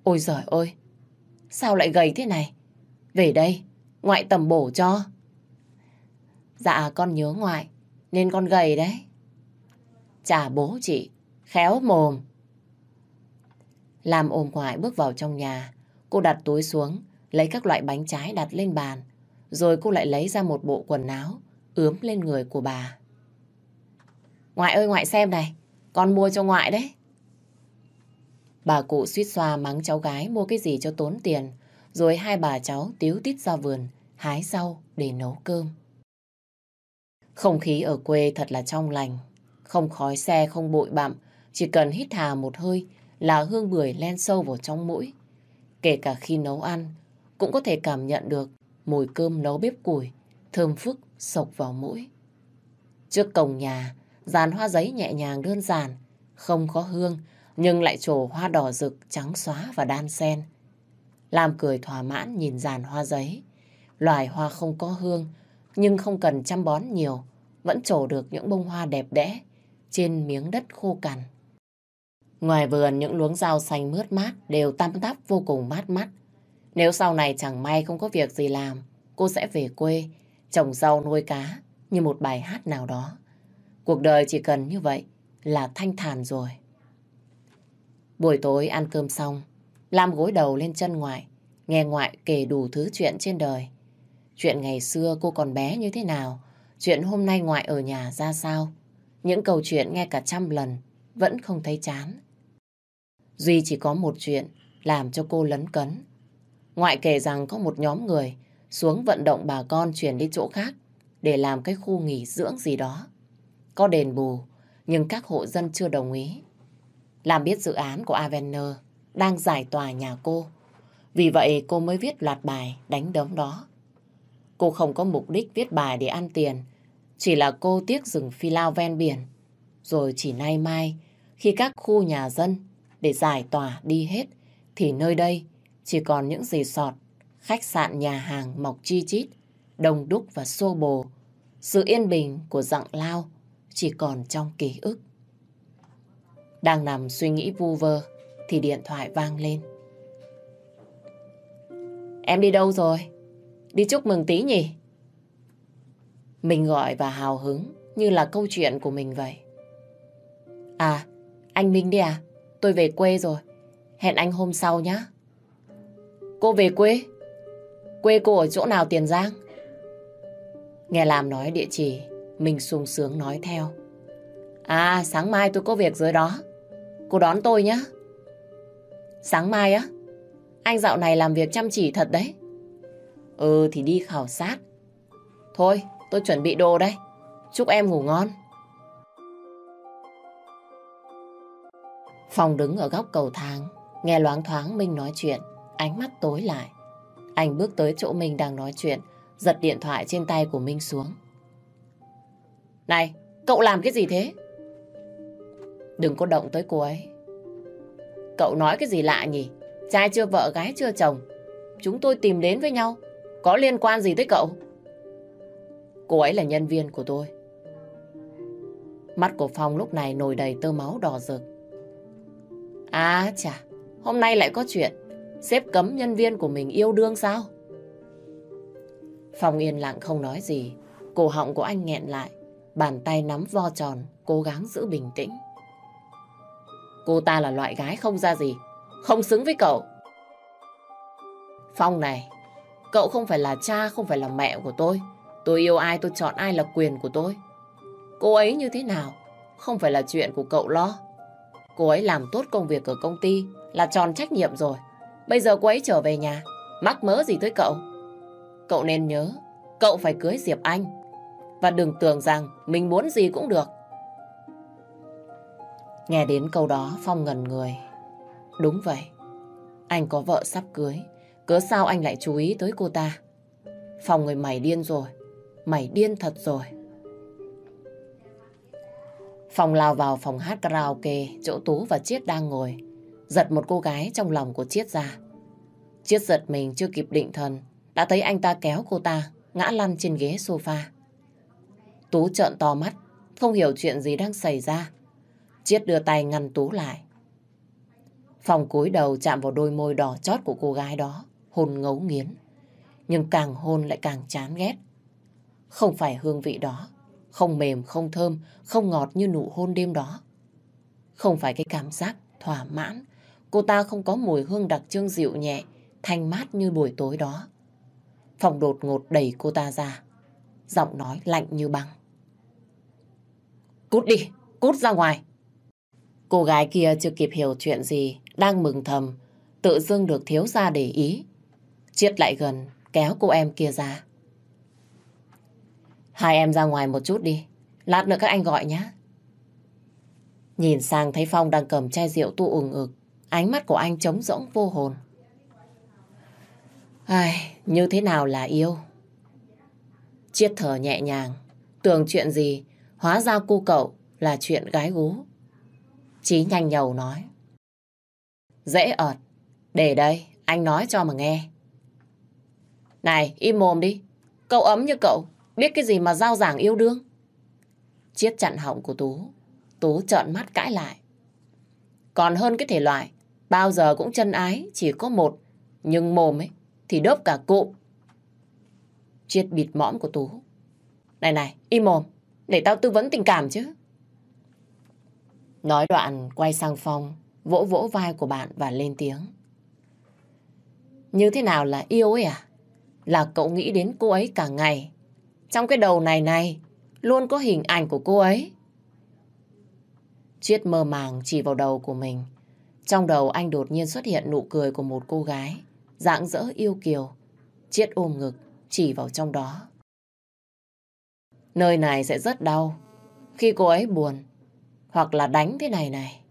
Ôi giời ơi, sao lại gầy thế này? Về đây, ngoại tầm bổ cho. Dạ con nhớ ngoại, nên con gầy đấy. Chà bố chị, khéo mồm. Làm ôm ngoại bước vào trong nhà, cô đặt túi xuống, lấy các loại bánh trái đặt lên bàn, rồi cô lại lấy ra một bộ quần áo, ướm lên người của bà. Ngoại ơi ngoại xem này, con mua cho ngoại đấy. Bà cụ suýt xoa mắng cháu gái mua cái gì cho tốn tiền, rồi hai bà cháu tiếu tít ra vườn, hái rau để nấu cơm. Không khí ở quê thật là trong lành, không khói xe, không bụi bặm, chỉ cần hít hà một hơi là hương bưởi len sâu vào trong mũi. Kể cả khi nấu ăn, cũng có thể cảm nhận được mùi cơm nấu bếp củi, thơm phức sộc vào mũi. Trước cổng nhà, dàn hoa giấy nhẹ nhàng đơn giản, không có hương, nhưng lại trổ hoa đỏ rực, trắng xóa và đan sen Làm cười thỏa mãn nhìn dàn hoa giấy. Loài hoa không có hương, nhưng không cần chăm bón nhiều, vẫn trổ được những bông hoa đẹp đẽ trên miếng đất khô cằn. Ngoài vườn những luống rau xanh mướt mát đều tăm tắp vô cùng mát mắt. Nếu sau này chẳng may không có việc gì làm, cô sẽ về quê, trồng rau nuôi cá như một bài hát nào đó. Cuộc đời chỉ cần như vậy là thanh thản rồi. Buổi tối ăn cơm xong, Lam gối đầu lên chân ngoại, nghe ngoại kể đủ thứ chuyện trên đời. Chuyện ngày xưa cô còn bé như thế nào, chuyện hôm nay ngoại ở nhà ra sao. Những câu chuyện nghe cả trăm lần, vẫn không thấy chán. Duy chỉ có một chuyện làm cho cô lấn cấn. Ngoại kể rằng có một nhóm người xuống vận động bà con chuyển đi chỗ khác để làm cái khu nghỉ dưỡng gì đó. Có đền bù, nhưng các hộ dân chưa đồng ý. Làm biết dự án của Avener đang giải tòa nhà cô. Vì vậy cô mới viết loạt bài đánh đấm đó. Cô không có mục đích viết bài để ăn tiền. Chỉ là cô tiếc rừng phi lao ven biển. Rồi chỉ nay mai, khi các khu nhà dân để giải tỏa đi hết, thì nơi đây chỉ còn những gì sọt, khách sạn nhà hàng mọc chi chít, đông đúc và xô bồ. Sự yên bình của dặng lao chỉ còn trong ký ức. Đang nằm suy nghĩ vu vơ thì điện thoại vang lên. Em đi đâu rồi? Đi chúc mừng tí nhỉ? Mình gọi và hào hứng như là câu chuyện của mình vậy. À, anh Minh đi à? Tôi về quê rồi. Hẹn anh hôm sau nhé. Cô về quê? Quê cô ở chỗ nào Tiền Giang? Nghe làm nói địa chỉ, mình sung sướng nói theo. À, sáng mai tôi có việc dưới đó. Cô đón tôi nhé. Sáng mai á? Anh dạo này làm việc chăm chỉ thật đấy. Ừ thì đi khảo sát. Thôi, tôi chuẩn bị đồ đây. Chúc em ngủ ngon. phòng đứng ở góc cầu thang, nghe loáng thoáng Minh nói chuyện, ánh mắt tối lại. Anh bước tới chỗ mình đang nói chuyện, giật điện thoại trên tay của Minh xuống. Này, cậu làm cái gì thế? Đừng có động tới cô ấy. Cậu nói cái gì lạ nhỉ? Trai chưa vợ, gái chưa chồng. Chúng tôi tìm đến với nhau. Có liên quan gì tới cậu? Cô ấy là nhân viên của tôi. Mắt của Phong lúc này nổi đầy tơ máu đỏ rực. À chà, hôm nay lại có chuyện. Sếp cấm nhân viên của mình yêu đương sao? Phong yên lặng không nói gì. Cổ họng của anh nghẹn lại. Bàn tay nắm vo tròn, cố gắng giữ bình tĩnh. Cô ta là loại gái không ra gì, không xứng với cậu. Phong này, cậu không phải là cha, không phải là mẹ của tôi. Tôi yêu ai, tôi chọn ai là quyền của tôi. Cô ấy như thế nào, không phải là chuyện của cậu lo. Cô ấy làm tốt công việc ở công ty là tròn trách nhiệm rồi. Bây giờ cô ấy trở về nhà, mắc mớ gì tới cậu? Cậu nên nhớ, cậu phải cưới Diệp Anh. Và đừng tưởng rằng mình muốn gì cũng được. Nghe đến câu đó Phong ngần người. Đúng vậy, anh có vợ sắp cưới. Cớ sao anh lại chú ý tới cô ta? Phong người mày điên rồi. Mày điên thật rồi. Phong lao vào phòng hát karaoke, chỗ Tú và Chiết đang ngồi. Giật một cô gái trong lòng của Chiết ra. Chiết giật mình chưa kịp định thần, đã thấy anh ta kéo cô ta, ngã lăn trên ghế sofa. Tú trợn to mắt, không hiểu chuyện gì đang xảy ra. Chiết đưa tay ngăn Tú lại. Phòng cúi đầu chạm vào đôi môi đỏ chót của cô gái đó, hôn ngấu nghiến. Nhưng càng hôn lại càng chán ghét. Không phải hương vị đó, không mềm, không thơm, không ngọt như nụ hôn đêm đó. Không phải cái cảm giác thỏa mãn, cô ta không có mùi hương đặc trưng dịu nhẹ, thanh mát như buổi tối đó. Phòng đột ngột đẩy cô ta ra, giọng nói lạnh như băng. Cút đi, cút ra ngoài. Cô gái kia chưa kịp hiểu chuyện gì, đang mừng thầm, tự dưng được thiếu gia để ý. Chiết lại gần, kéo cô em kia ra. Hai em ra ngoài một chút đi, lát nữa các anh gọi nhé. Nhìn sang thấy Phong đang cầm chai rượu tu ủng ực, ánh mắt của anh trống rỗng vô hồn. Ai, như thế nào là yêu? Chiết thở nhẹ nhàng, tưởng chuyện gì, hóa ra cu cậu là chuyện gái gú. Chí nhanh nhầu nói. Dễ ợt, để đây, anh nói cho mà nghe. Này, im mồm đi, cậu ấm như cậu, biết cái gì mà giao giảng yêu đương. Chiết chặn họng của Tú, Tú trợn mắt cãi lại. Còn hơn cái thể loại, bao giờ cũng chân ái, chỉ có một, nhưng mồm ấy thì đớp cả cụ. Chiết bịt mõm của Tú. Này này, im mồm, để tao tư vấn tình cảm chứ. Nói đoạn quay sang Phong, vỗ vỗ vai của bạn và lên tiếng. Như thế nào là yêu ấy à? Là cậu nghĩ đến cô ấy cả ngày. Trong cái đầu này này, luôn có hình ảnh của cô ấy. Chiết mơ màng chỉ vào đầu của mình. Trong đầu anh đột nhiên xuất hiện nụ cười của một cô gái, dạng dỡ yêu kiều. Chiết ôm ngực, chỉ vào trong đó. Nơi này sẽ rất đau. Khi cô ấy buồn, hoặc là đánh thế này này.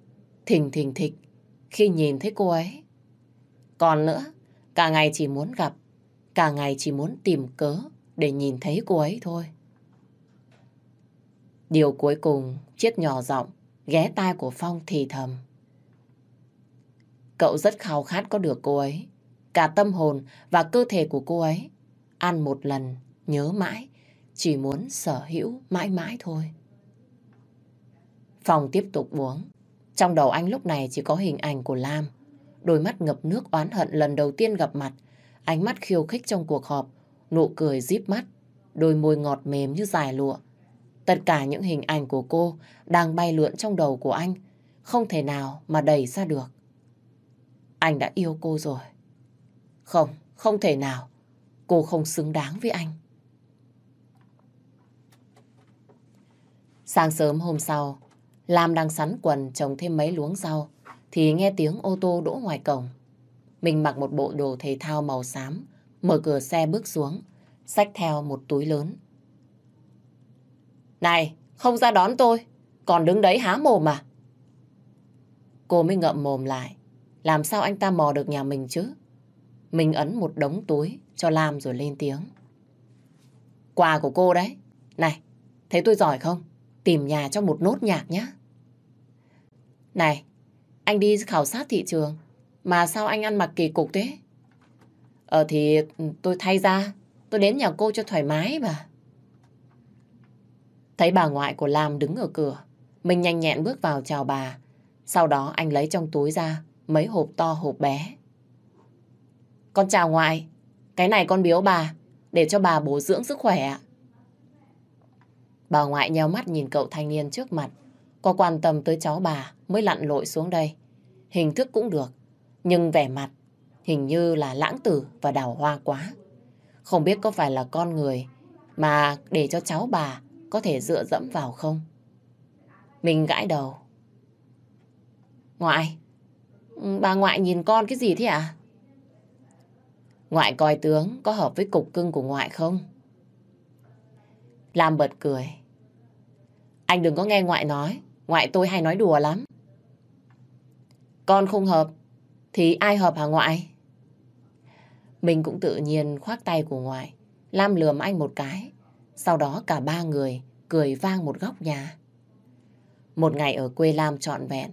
Thình thình thịch khi nhìn thấy cô ấy. Còn nữa, cả ngày chỉ muốn gặp, cả ngày chỉ muốn tìm cớ để nhìn thấy cô ấy thôi. Điều cuối cùng, chiếc nhỏ giọng, ghé tai của Phong thì thầm. Cậu rất khao khát có được cô ấy. Cả tâm hồn và cơ thể của cô ấy. Ăn một lần, nhớ mãi, chỉ muốn sở hữu mãi mãi thôi. phòng tiếp tục uống. Trong đầu anh lúc này chỉ có hình ảnh của Lam. Đôi mắt ngập nước oán hận lần đầu tiên gặp mặt. Ánh mắt khiêu khích trong cuộc họp. Nụ cười díp mắt. Đôi môi ngọt mềm như dài lụa. Tất cả những hình ảnh của cô đang bay lượn trong đầu của anh. Không thể nào mà đẩy ra được. Anh đã yêu cô rồi. Không, không thể nào. Cô không xứng đáng với anh. Sáng sớm hôm sau, Lam đang sắn quần trồng thêm mấy luống rau, thì nghe tiếng ô tô đỗ ngoài cổng. Mình mặc một bộ đồ thể thao màu xám, mở cửa xe bước xuống, xách theo một túi lớn. Này, không ra đón tôi, còn đứng đấy há mồm à? Cô mới ngậm mồm lại, làm sao anh ta mò được nhà mình chứ? Mình ấn một đống túi cho Lam rồi lên tiếng. Quà của cô đấy. Này, thấy tôi giỏi không? Tìm nhà cho một nốt nhạc nhé. Này, anh đi khảo sát thị trường, mà sao anh ăn mặc kỳ cục thế? Ờ thì ừ, tôi thay ra, tôi đến nhà cô cho thoải mái mà. Thấy bà ngoại của Lam đứng ở cửa, mình nhanh nhẹn bước vào chào bà. Sau đó anh lấy trong túi ra mấy hộp to hộp bé. Con chào ngoại, cái này con biếu bà, để cho bà bổ dưỡng sức khỏe ạ. Bà ngoại nheo mắt nhìn cậu thanh niên trước mặt. Có quan tâm tới cháu bà mới lặn lội xuống đây. Hình thức cũng được, nhưng vẻ mặt hình như là lãng tử và đào hoa quá. Không biết có phải là con người mà để cho cháu bà có thể dựa dẫm vào không? Mình gãi đầu. Ngoại, Ừ, bà ngoại nhìn con cái gì thế ạ? À? Ngoại coi tướng có hợp với cục cưng của ngoại không? Lam bật cười. Anh đừng có nghe ngoại nói. Ngoại tôi hay nói đùa lắm. Con không hợp, thì ai hợp hả ngoại? Mình cũng tự nhiên khoác tay của ngoại. Lam lườm anh một cái. Sau đó cả ba người cười vang một góc nhà. Một ngày ở quê Lam trọn vẹn.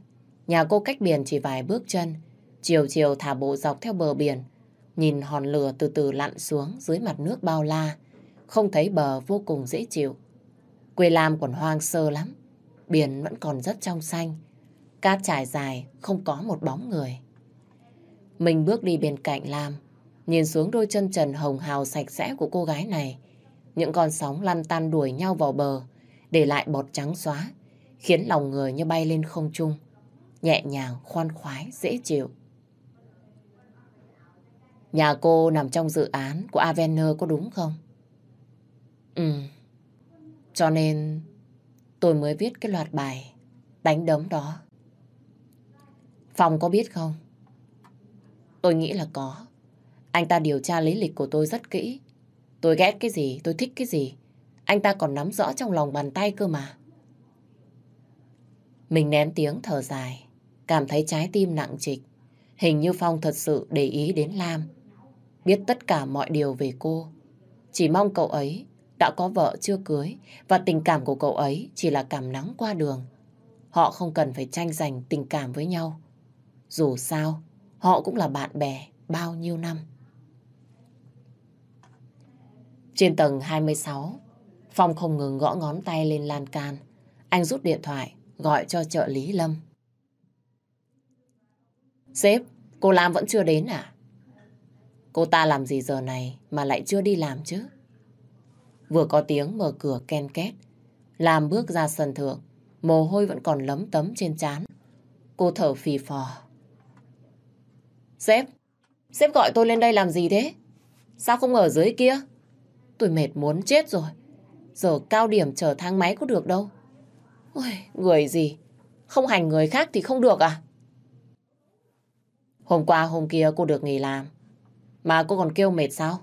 Nhà cô cách biển chỉ vài bước chân. Chiều chiều thả bộ dọc theo bờ biển. Nhìn hòn lửa từ từ lặn xuống dưới mặt nước bao la. Không thấy bờ vô cùng dễ chịu. Quê Lam còn hoang sơ lắm. Biển vẫn còn rất trong xanh. Cát trải dài, không có một bóng người. Mình bước đi bên cạnh Lam, nhìn xuống đôi chân trần hồng hào sạch sẽ của cô gái này. Những con sóng lăn tan đuổi nhau vào bờ, để lại bọt trắng xóa, khiến lòng người như bay lên không trung. Nhẹ nhàng, khoan khoái, dễ chịu. Nhà cô nằm trong dự án của Avener có đúng không? Ừ. Cho nên tôi mới viết cái loạt bài đánh đấm đó. phòng có biết không? Tôi nghĩ là có. Anh ta điều tra lý lịch của tôi rất kỹ. Tôi ghét cái gì, tôi thích cái gì. Anh ta còn nắm rõ trong lòng bàn tay cơ mà. Mình nén tiếng thở dài, cảm thấy trái tim nặng trịch. Hình như Phong thật sự để ý đến Lam. Biết tất cả mọi điều về cô. Chỉ mong cậu ấy đã có vợ chưa cưới và tình cảm của cậu ấy chỉ là cảm nắng qua đường. Họ không cần phải tranh giành tình cảm với nhau. Dù sao, họ cũng là bạn bè bao nhiêu năm. Trên tầng 26, Phong không ngừng gõ ngón tay lên lan can. Anh rút điện thoại, gọi cho trợ lý Lâm. Sếp, cô Lam vẫn chưa đến à? Cô ta làm gì giờ này mà lại chưa đi làm chứ? Vừa có tiếng mở cửa ken két. Lam bước ra sân thượng, mồ hôi vẫn còn lấm tấm trên trán. Cô thở phì phò. Sếp, sếp gọi tôi lên đây làm gì thế? Sao không ở dưới kia? Tôi mệt muốn chết rồi. Giờ cao điểm chờ thang máy có được đâu. Ôi, người gì? Không hành người khác thì không được à? Hôm qua hôm kia cô được nghỉ làm. Mà cô còn kêu mệt sao?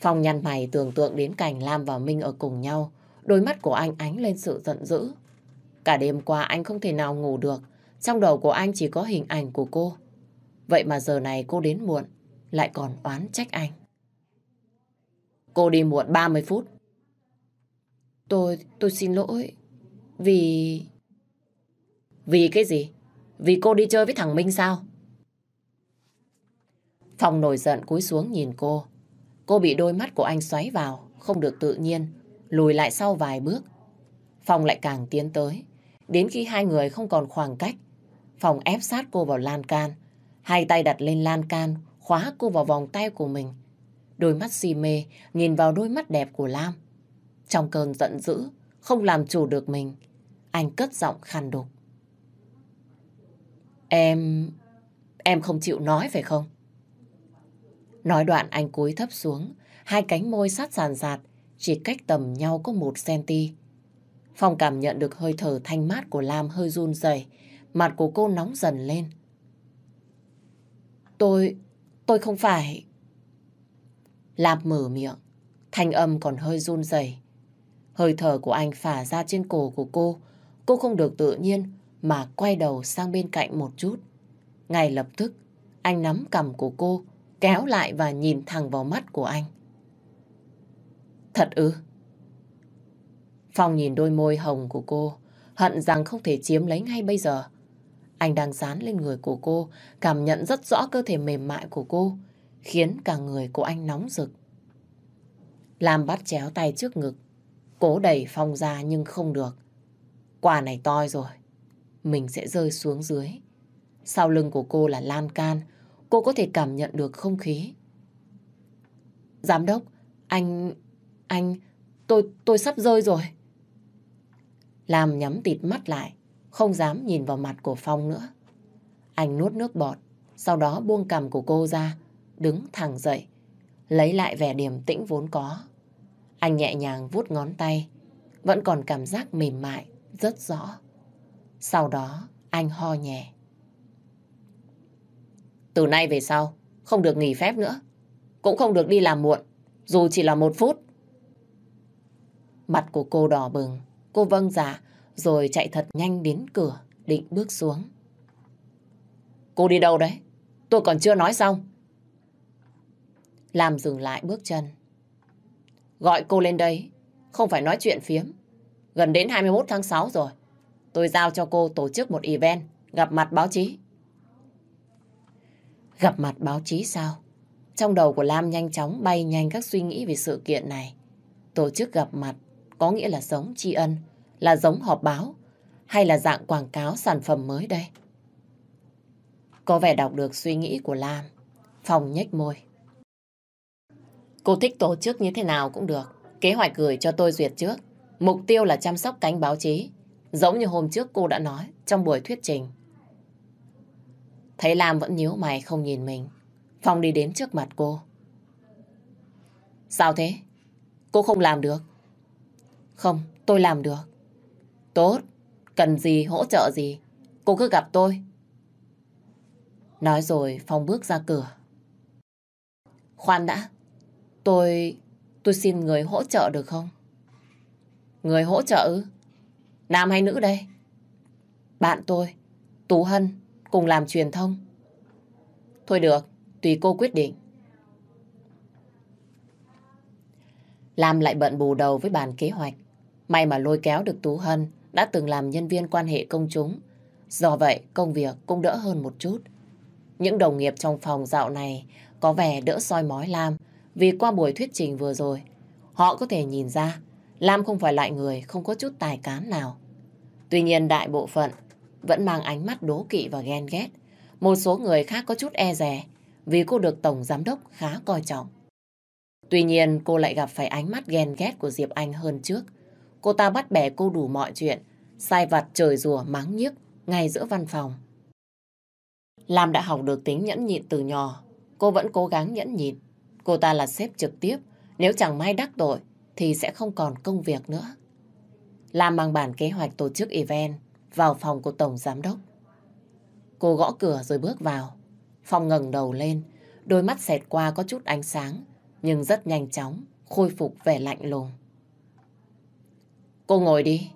Phong nhăn mày tưởng tượng đến cảnh Lam và Minh ở cùng nhau. Đôi mắt của anh ánh lên sự giận dữ. Cả đêm qua anh không thể nào ngủ được. Trong đầu của anh chỉ có hình ảnh của cô. Vậy mà giờ này cô đến muộn, lại còn oán trách anh. Cô đi muộn 30 phút. Tôi, tôi xin lỗi. Vì... Vì cái gì? Vì cô đi chơi với thằng Minh sao? Phong nổi giận cúi xuống nhìn cô. Cô bị đôi mắt của anh xoáy vào, không được tự nhiên, lùi lại sau vài bước. Phong lại càng tiến tới. Đến khi hai người không còn khoảng cách, Phong ép sát cô vào lan can. Hai tay đặt lên lan can, khóa cô vào vòng tay của mình. Đôi mắt si mê nhìn vào đôi mắt đẹp của Lam. Trong cơn giận dữ, không làm chủ được mình, anh cất giọng khàn đục. Em... em không chịu nói phải không? Nói đoạn anh cúi thấp xuống, hai cánh môi sát sàn giạt chỉ cách tầm nhau có một cm. Phong cảm nhận được hơi thở thanh mát của Lam hơi run rẩy, mặt của cô nóng dần lên. Tôi, tôi không phải... Lam mở miệng, thanh âm còn hơi run rẩy. Hơi thở của anh phả ra trên cổ của cô, cô không được tự nhiên mà quay đầu sang bên cạnh một chút. Ngay lập tức, anh nắm cầm của cô, kéo lại và nhìn thẳng vào mắt của anh. Thật ư? Phong nhìn đôi môi hồng của cô, hận rằng không thể chiếm lấy ngay bây giờ. Anh đang dán lên người của cô, cảm nhận rất rõ cơ thể mềm mại của cô, khiến cả người của anh nóng rực. Lam bắt chéo tay trước ngực, cố đẩy Phong ra nhưng không được. Quả này to rồi, mình sẽ rơi xuống dưới. Sau lưng của cô là lan can, cô có thể cảm nhận được không khí. Giám đốc, anh... anh... tôi... tôi sắp rơi rồi. Lam nhắm tịt mắt lại, không dám nhìn vào mặt của Phong nữa. Anh nuốt nước bọt, sau đó buông cằm của cô ra, đứng thẳng dậy, lấy lại vẻ điềm tĩnh vốn có. Anh nhẹ nhàng vuốt ngón tay, vẫn còn cảm giác mềm mại, rất rõ. Sau đó, anh ho nhẹ. Từ nay về sau, không được nghỉ phép nữa. Cũng không được đi làm muộn, dù chỉ là một phút. Mặt của cô đỏ bừng, cô vâng dạ, rồi chạy thật nhanh đến cửa, định bước xuống. Cô đi đâu đấy? Tôi còn chưa nói xong. làm dừng lại bước chân. Gọi cô lên đây, không phải nói chuyện phiếm. Gần đến 21 tháng 6 rồi. Tôi giao cho cô tổ chức một event, gặp mặt báo chí. Gặp mặt báo chí sao? Trong đầu của Lam nhanh chóng bay nhanh các suy nghĩ về sự kiện này. Tổ chức gặp mặt có nghĩa là giống tri ân, là giống họp báo, hay là dạng quảng cáo sản phẩm mới đây? Có vẻ đọc được suy nghĩ của Lam. Phòng nhếch môi. Cô thích tổ chức như thế nào cũng được. Kế hoạch gửi cho tôi duyệt trước. Mục tiêu là chăm sóc cánh báo chí. Giống như hôm trước cô đã nói trong buổi thuyết trình. Thấy Lam vẫn nhíu mày không nhìn mình. Phong đi đến trước mặt cô. Sao thế? Cô không làm được? Không, tôi làm được. Tốt, cần gì, hỗ trợ gì, cô cứ gặp tôi. Nói rồi Phong bước ra cửa. Khoan đã, tôi... tôi xin người hỗ trợ được không? Người hỗ trợ ư? Nam hay nữ đây? Bạn tôi, Tú Hân, cùng làm truyền thông. Thôi được, tùy cô quyết định. Lam lại bận bù đầu với bàn kế hoạch. May mà lôi kéo được Tú Hân đã từng làm nhân viên quan hệ công chúng. Do vậy, công việc cũng đỡ hơn một chút. Những đồng nghiệp trong phòng dạo này có vẻ đỡ soi mói Lam vì qua buổi thuyết trình vừa rồi, họ có thể nhìn ra Lam không phải loại người không có chút tài cán nào. Tuy nhiên đại bộ phận vẫn mang ánh mắt đố kỵ và ghen ghét. Một số người khác có chút e rè vì cô được Tổng Giám Đốc khá coi trọng. Tuy nhiên cô lại gặp phải ánh mắt ghen ghét của Diệp Anh hơn trước. Cô ta bắt bẻ cô đủ mọi chuyện, sai vặt trời rùa mắng nhiếc ngay giữa văn phòng. Lam đã học được tính nhẫn nhịn từ nhỏ. Cô vẫn cố gắng nhẫn nhịn. Cô ta là sếp trực tiếp. Nếu chẳng may đắc tội thì sẽ không còn công việc nữa. Lam mang bản kế hoạch tổ chức event vào phòng của Tổng Giám Đốc. Cô gõ cửa rồi bước vào. Phong ngẩng đầu lên, đôi mắt xẹt qua có chút ánh sáng, nhưng rất nhanh chóng, khôi phục vẻ lạnh lùng. Cô ngồi đi.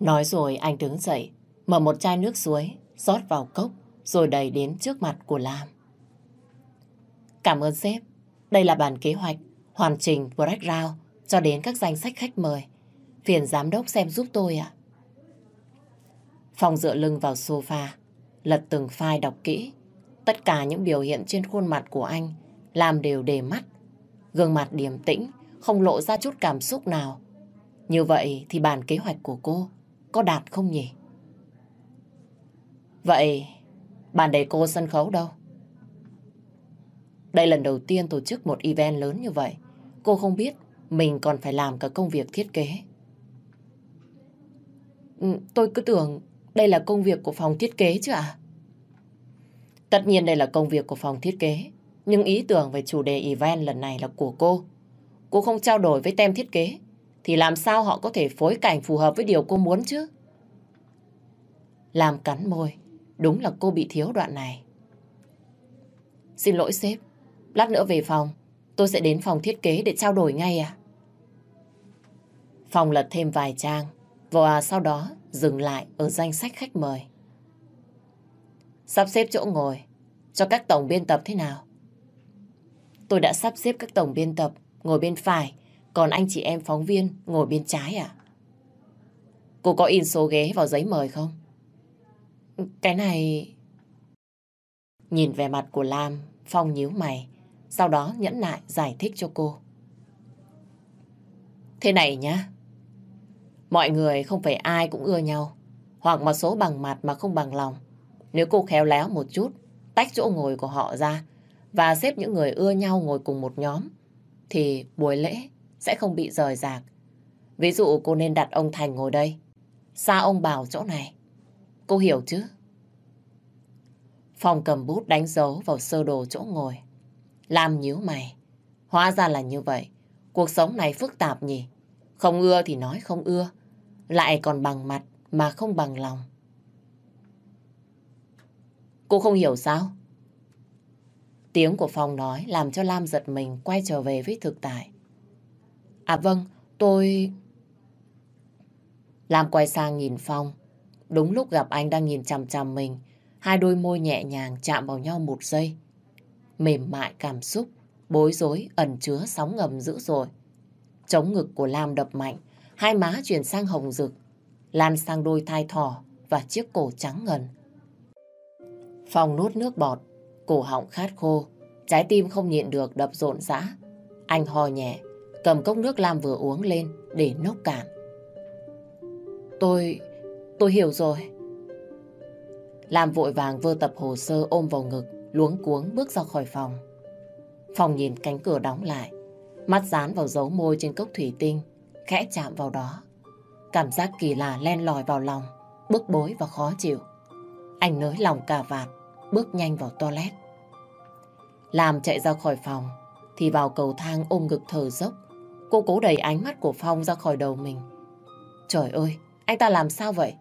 Nói rồi anh đứng dậy, mở một chai nước suối, rót vào cốc, rồi đầy đến trước mặt của Lam. Cảm ơn sếp. Đây là bản kế hoạch, hoàn chỉnh breakdown cho đến các danh sách khách mời. Phiền giám đốc xem giúp tôi ạ. Phong dựa lưng vào sofa, lật từng file đọc kỹ. Tất cả những biểu hiện trên khuôn mặt của anh làm đều đề mắt. Gương mặt điềm tĩnh, không lộ ra chút cảm xúc nào. Như vậy thì bản kế hoạch của cô có đạt không nhỉ? Vậy, bản để cô sân khấu đâu? Đây lần đầu tiên tổ chức một event lớn như vậy. Cô không biết mình còn phải làm cả công việc thiết kế. Ừ, tôi cứ tưởng đây là công việc của phòng thiết kế chứ ạ? Tất nhiên đây là công việc của phòng thiết kế. Nhưng ý tưởng về chủ đề event lần này là của cô. Cô không trao đổi với tem thiết kế. Thì làm sao họ có thể phối cảnh phù hợp với điều cô muốn chứ? Làm cắn môi. Đúng là cô bị thiếu đoạn này. Xin lỗi sếp. Lát nữa về phòng. Tôi sẽ đến phòng thiết kế để trao đổi ngay à? Phòng lật thêm vài trang. Và sau đó dừng lại ở danh sách khách mời. Sắp xếp chỗ ngồi cho các tổng biên tập thế nào? Tôi đã sắp xếp các tổng biên tập ngồi bên phải, còn anh chị em phóng viên ngồi bên trái à? Cô có in số ghế vào giấy mời không? Cái này... Nhìn về mặt của Lam, Phong nhíu mày, sau đó nhẫn nại giải thích cho cô. Thế này nhá, mọi người không phải ai cũng ưa nhau, hoặc một số bằng mặt mà không bằng lòng. Nếu cô khéo léo một chút, tách chỗ ngồi của họ ra và xếp những người ưa nhau ngồi cùng một nhóm, thì buổi lễ sẽ không bị rời rạc. Ví dụ cô nên đặt ông Thành ngồi đây, xa ông Bảo chỗ này. Cô hiểu chứ? Phòng cầm bút đánh dấu vào sơ đồ chỗ ngồi. Lam nhíu mày. Hóa ra là như vậy. Cuộc sống này phức tạp nhỉ? Không ưa thì nói không ưa. Lại còn bằng mặt mà không bằng lòng. Cô không hiểu sao? Tiếng của Phong nói làm cho Lam giật mình quay trở về với thực tại. À vâng, tôi... Lam quay sang nhìn Phong. Đúng lúc gặp anh đang nhìn chằm chằm mình, hai đôi môi nhẹ nhàng chạm vào nhau một giây. Mềm mại cảm xúc, bối rối, ẩn chứa sóng ngầm dữ dội. Chống ngực của Lam đập mạnh, hai má chuyển sang hồng rực, lan sang đôi thai thỏ và chiếc cổ trắng ngần. phòng nuốt nước bọt, cổ họng khát khô, trái tim không nhịn được đập rộn rã. Anh ho nhẹ, cầm cốc nước Lam vừa uống lên để nốc cạn. Tôi... tôi hiểu rồi. Lam vội vàng vơ tập hồ sơ ôm vào ngực, luống cuống bước ra khỏi phòng. Phòng nhìn cánh cửa đóng lại, mắt dán vào dấu môi trên cốc thủy tinh, khẽ chạm vào đó. Cảm giác kỳ lạ len lỏi vào lòng, bức bối và khó chịu. Anh nới lòng cà vạt, bước nhanh vào toilet. Làm chạy ra khỏi phòng, thì vào cầu thang ôm ngực thở dốc. Cô cố đẩy ánh mắt của Phong ra khỏi đầu mình. Trời ơi, anh ta làm sao vậy?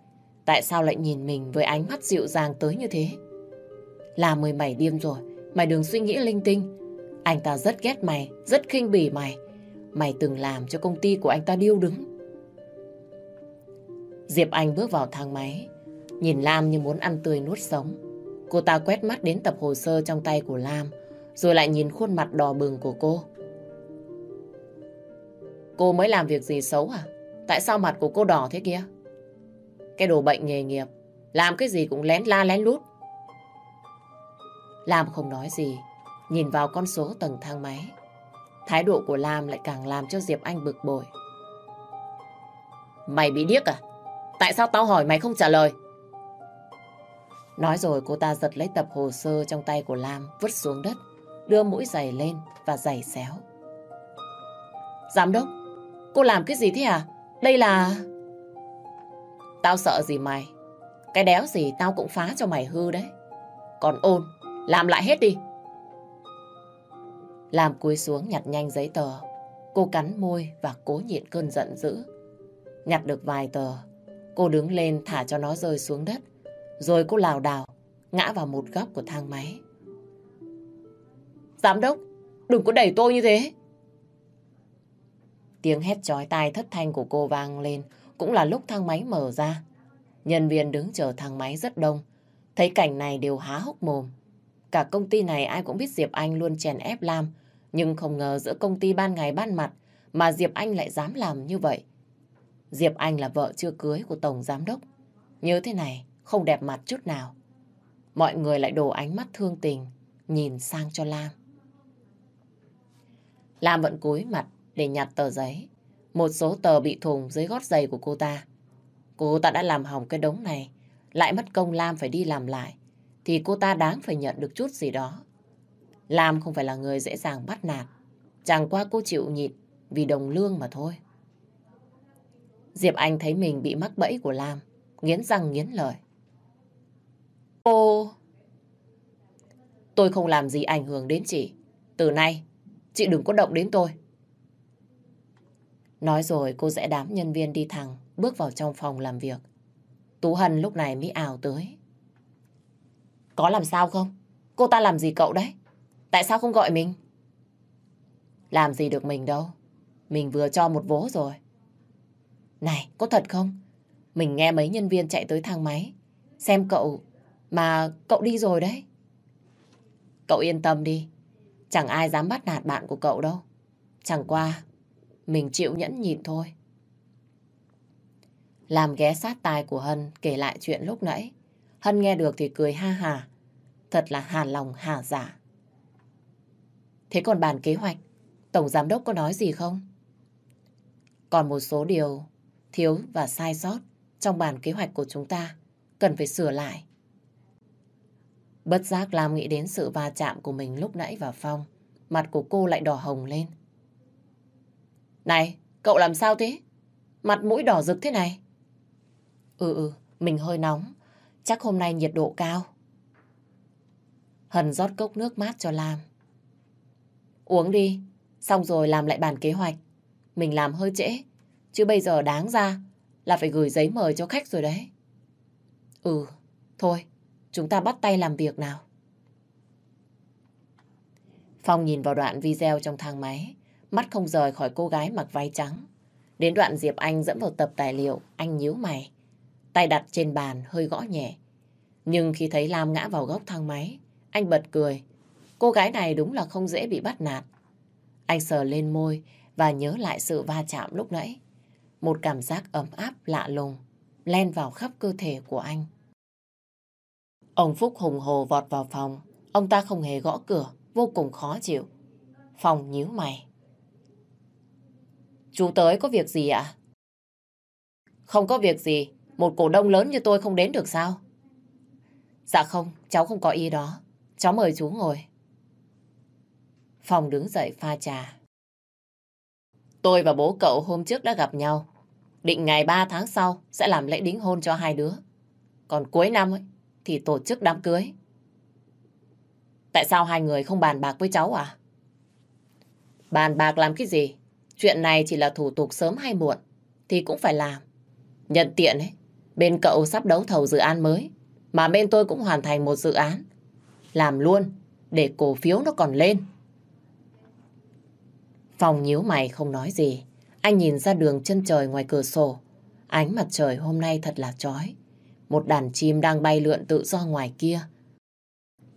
Tại sao lại nhìn mình với ánh mắt dịu dàng tới như thế? Là mười bảy đêm rồi, mày đừng suy nghĩ linh tinh. Anh ta rất ghét mày, rất khinh bỉ mày. Mày từng làm cho công ty của anh ta điêu đứng. Diệp Anh bước vào thang máy, nhìn Lam như muốn ăn tươi nuốt sống. Cô ta quét mắt đến tập hồ sơ trong tay của Lam, rồi lại nhìn khuôn mặt đỏ bừng của cô. Cô mới làm việc gì xấu à? Tại sao mặt của cô đỏ thế kia? Cái đồ bệnh nghề nghiệp, làm cái gì cũng lén la lén lút. Lam không nói gì, nhìn vào con số tầng thang máy. Thái độ của Lam lại càng làm cho Diệp Anh bực bội. Mày bị điếc à? Tại sao tao hỏi mày không trả lời? Nói rồi cô ta giật lấy tập hồ sơ trong tay của Lam, vứt xuống đất, đưa mũi giày lên và giày xéo. Giám đốc, cô làm cái gì thế à? Đây là... Tao sợ gì mày? Cái đéo gì tao cũng phá cho mày hư đấy. Còn ôn, làm lại hết đi. Làm cúi xuống nhặt nhanh giấy tờ. Cô cắn môi và cố nhịn cơn giận dữ. Nhặt được vài tờ, cô đứng lên thả cho nó rơi xuống đất. Rồi cô lảo đảo, ngã vào một góc của thang máy. Giám đốc, đừng có đẩy tôi như thế. Tiếng hét chói tai thất thanh của cô vang lên, cũng là lúc thang máy mở ra. Nhân viên đứng chờ thang máy rất đông, thấy cảnh này đều há hốc mồm. Cả công ty này ai cũng biết Diệp Anh luôn chèn ép Lam, nhưng không ngờ giữa công ty ban ngày ban mặt mà Diệp Anh lại dám làm như vậy. Diệp Anh là vợ chưa cưới của Tổng Giám Đốc. Như thế này, không đẹp mặt chút nào. Mọi người lại đổ ánh mắt thương tình, nhìn sang cho Lam. Lam vẫn cúi mặt để nhặt tờ giấy. Một số tờ bị thùng dưới gót giày của cô ta. Cô ta đã làm hỏng cái đống này, lại mất công Lam phải đi làm lại, thì cô ta đáng phải nhận được chút gì đó. Lam không phải là người dễ dàng bắt nạt, chẳng qua cô chịu nhịn vì đồng lương mà thôi. Diệp Anh thấy mình bị mắc bẫy của Lam, nghiến răng nghiến lợi. Cô... Tôi không làm gì ảnh hưởng đến chị. Từ nay, chị đừng có động đến tôi. Nói rồi cô dễ đám nhân viên đi thẳng, bước vào trong phòng làm việc. Tú Hân lúc này mới ảo tới. Có làm sao không? Cô ta làm gì cậu đấy? Tại sao không gọi mình? Làm gì được mình đâu. Mình vừa cho một vố rồi. Này, có thật không? Mình nghe mấy nhân viên chạy tới thang máy. Xem cậu, mà cậu đi rồi đấy. Cậu yên tâm đi. Chẳng ai dám bắt nạt bạn của cậu đâu. Chẳng qua, mình chịu nhẫn nhịn thôi. Làm ghé sát tai của Hân kể lại chuyện lúc nãy. Hân nghe được thì cười ha hà. Thật là hà lòng hà giả. Thế còn bàn kế hoạch, Tổng Giám Đốc có nói gì không? Còn một số điều thiếu và sai sót trong bản kế hoạch của chúng ta cần phải sửa lại. Bất giác Lam nghĩ đến sự va chạm của mình lúc nãy và Phong. Mặt của cô lại đỏ hồng lên. Này, cậu làm sao thế? Mặt mũi đỏ rực thế này. Ừ ừ, mình hơi nóng. Chắc hôm nay nhiệt độ cao. Hân rót cốc nước mát cho Lam. Uống đi, xong rồi làm lại bản kế hoạch. Mình làm hơi trễ, chứ bây giờ đáng ra là phải gửi giấy mời cho khách rồi đấy. Ừ, thôi, chúng ta bắt tay làm việc nào. Phong nhìn vào đoạn video trong thang máy, mắt không rời khỏi cô gái mặc váy trắng. Đến đoạn Diệp Anh dẫn vào tập tài liệu, anh nhíu mày. Tay đặt trên bàn hơi gõ nhẹ. Nhưng khi thấy Lam ngã vào góc thang máy, anh bật cười. Cô gái này đúng là không dễ bị bắt nạt. Anh sờ lên môi và nhớ lại sự va chạm lúc nãy. Một cảm giác ấm áp lạ lùng len vào khắp cơ thể của anh. Ông Phúc hùng hồ vọt vào phòng. Ông ta không hề gõ cửa, vô cùng khó chịu. Phòng nhíu mày. Chú tới có việc gì ạ? Không có việc gì. Một cổ đông lớn như tôi không đến được sao? Dạ không, cháu không có ý đó. Cháu mời chú ngồi. Phòng đứng dậy pha trà. Tôi và bố cậu hôm trước đã gặp nhau. Định ngày 3 tháng sau sẽ làm lễ đính hôn cho hai đứa. Còn cuối năm ấy, thì tổ chức đám cưới. Tại sao hai người không bàn bạc với cháu à? Bàn bạc làm cái gì? Chuyện này chỉ là thủ tục sớm hay muộn thì cũng phải làm. Nhận tiện ấy, bên cậu sắp đấu thầu dự án mới mà bên tôi cũng hoàn thành một dự án. Làm luôn để cổ phiếu nó còn lên. Phòng nhíu mày không nói gì. Anh nhìn ra đường chân trời ngoài cửa sổ. Ánh mặt trời hôm nay thật là chói. Một đàn chim đang bay lượn tự do ngoài kia.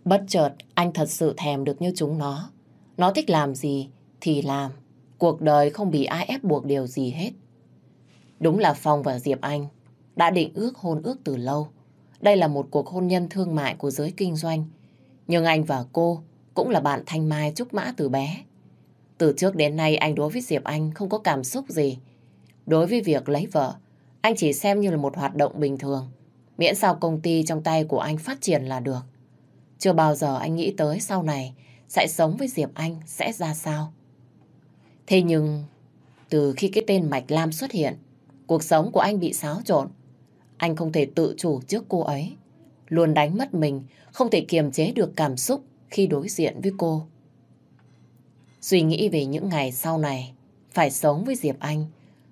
Bất chợt, anh thật sự thèm được như chúng nó. Nó thích làm gì thì làm. Cuộc đời không bị ai ép buộc điều gì hết. Đúng là Phong và Diệp Anh đã định ước hôn ước từ lâu. Đây là một cuộc hôn nhân thương mại của giới kinh doanh. Nhưng anh và cô cũng là bạn thanh mai trúc mã từ bé. Từ trước đến nay anh đối với Diệp Anh không có cảm xúc gì. Đối với việc lấy vợ, anh chỉ xem như là một hoạt động bình thường. Miễn sao công ty trong tay của anh phát triển là được. Chưa bao giờ anh nghĩ tới sau này sẽ sống với Diệp Anh sẽ ra sao. Thế nhưng, từ khi cái tên Mạch Lam xuất hiện, cuộc sống của anh bị xáo trộn. Anh không thể tự chủ trước cô ấy. Luôn đánh mất mình, không thể kiềm chế được cảm xúc khi đối diện với cô. Suy nghĩ về những ngày sau này, phải sống với Diệp Anh,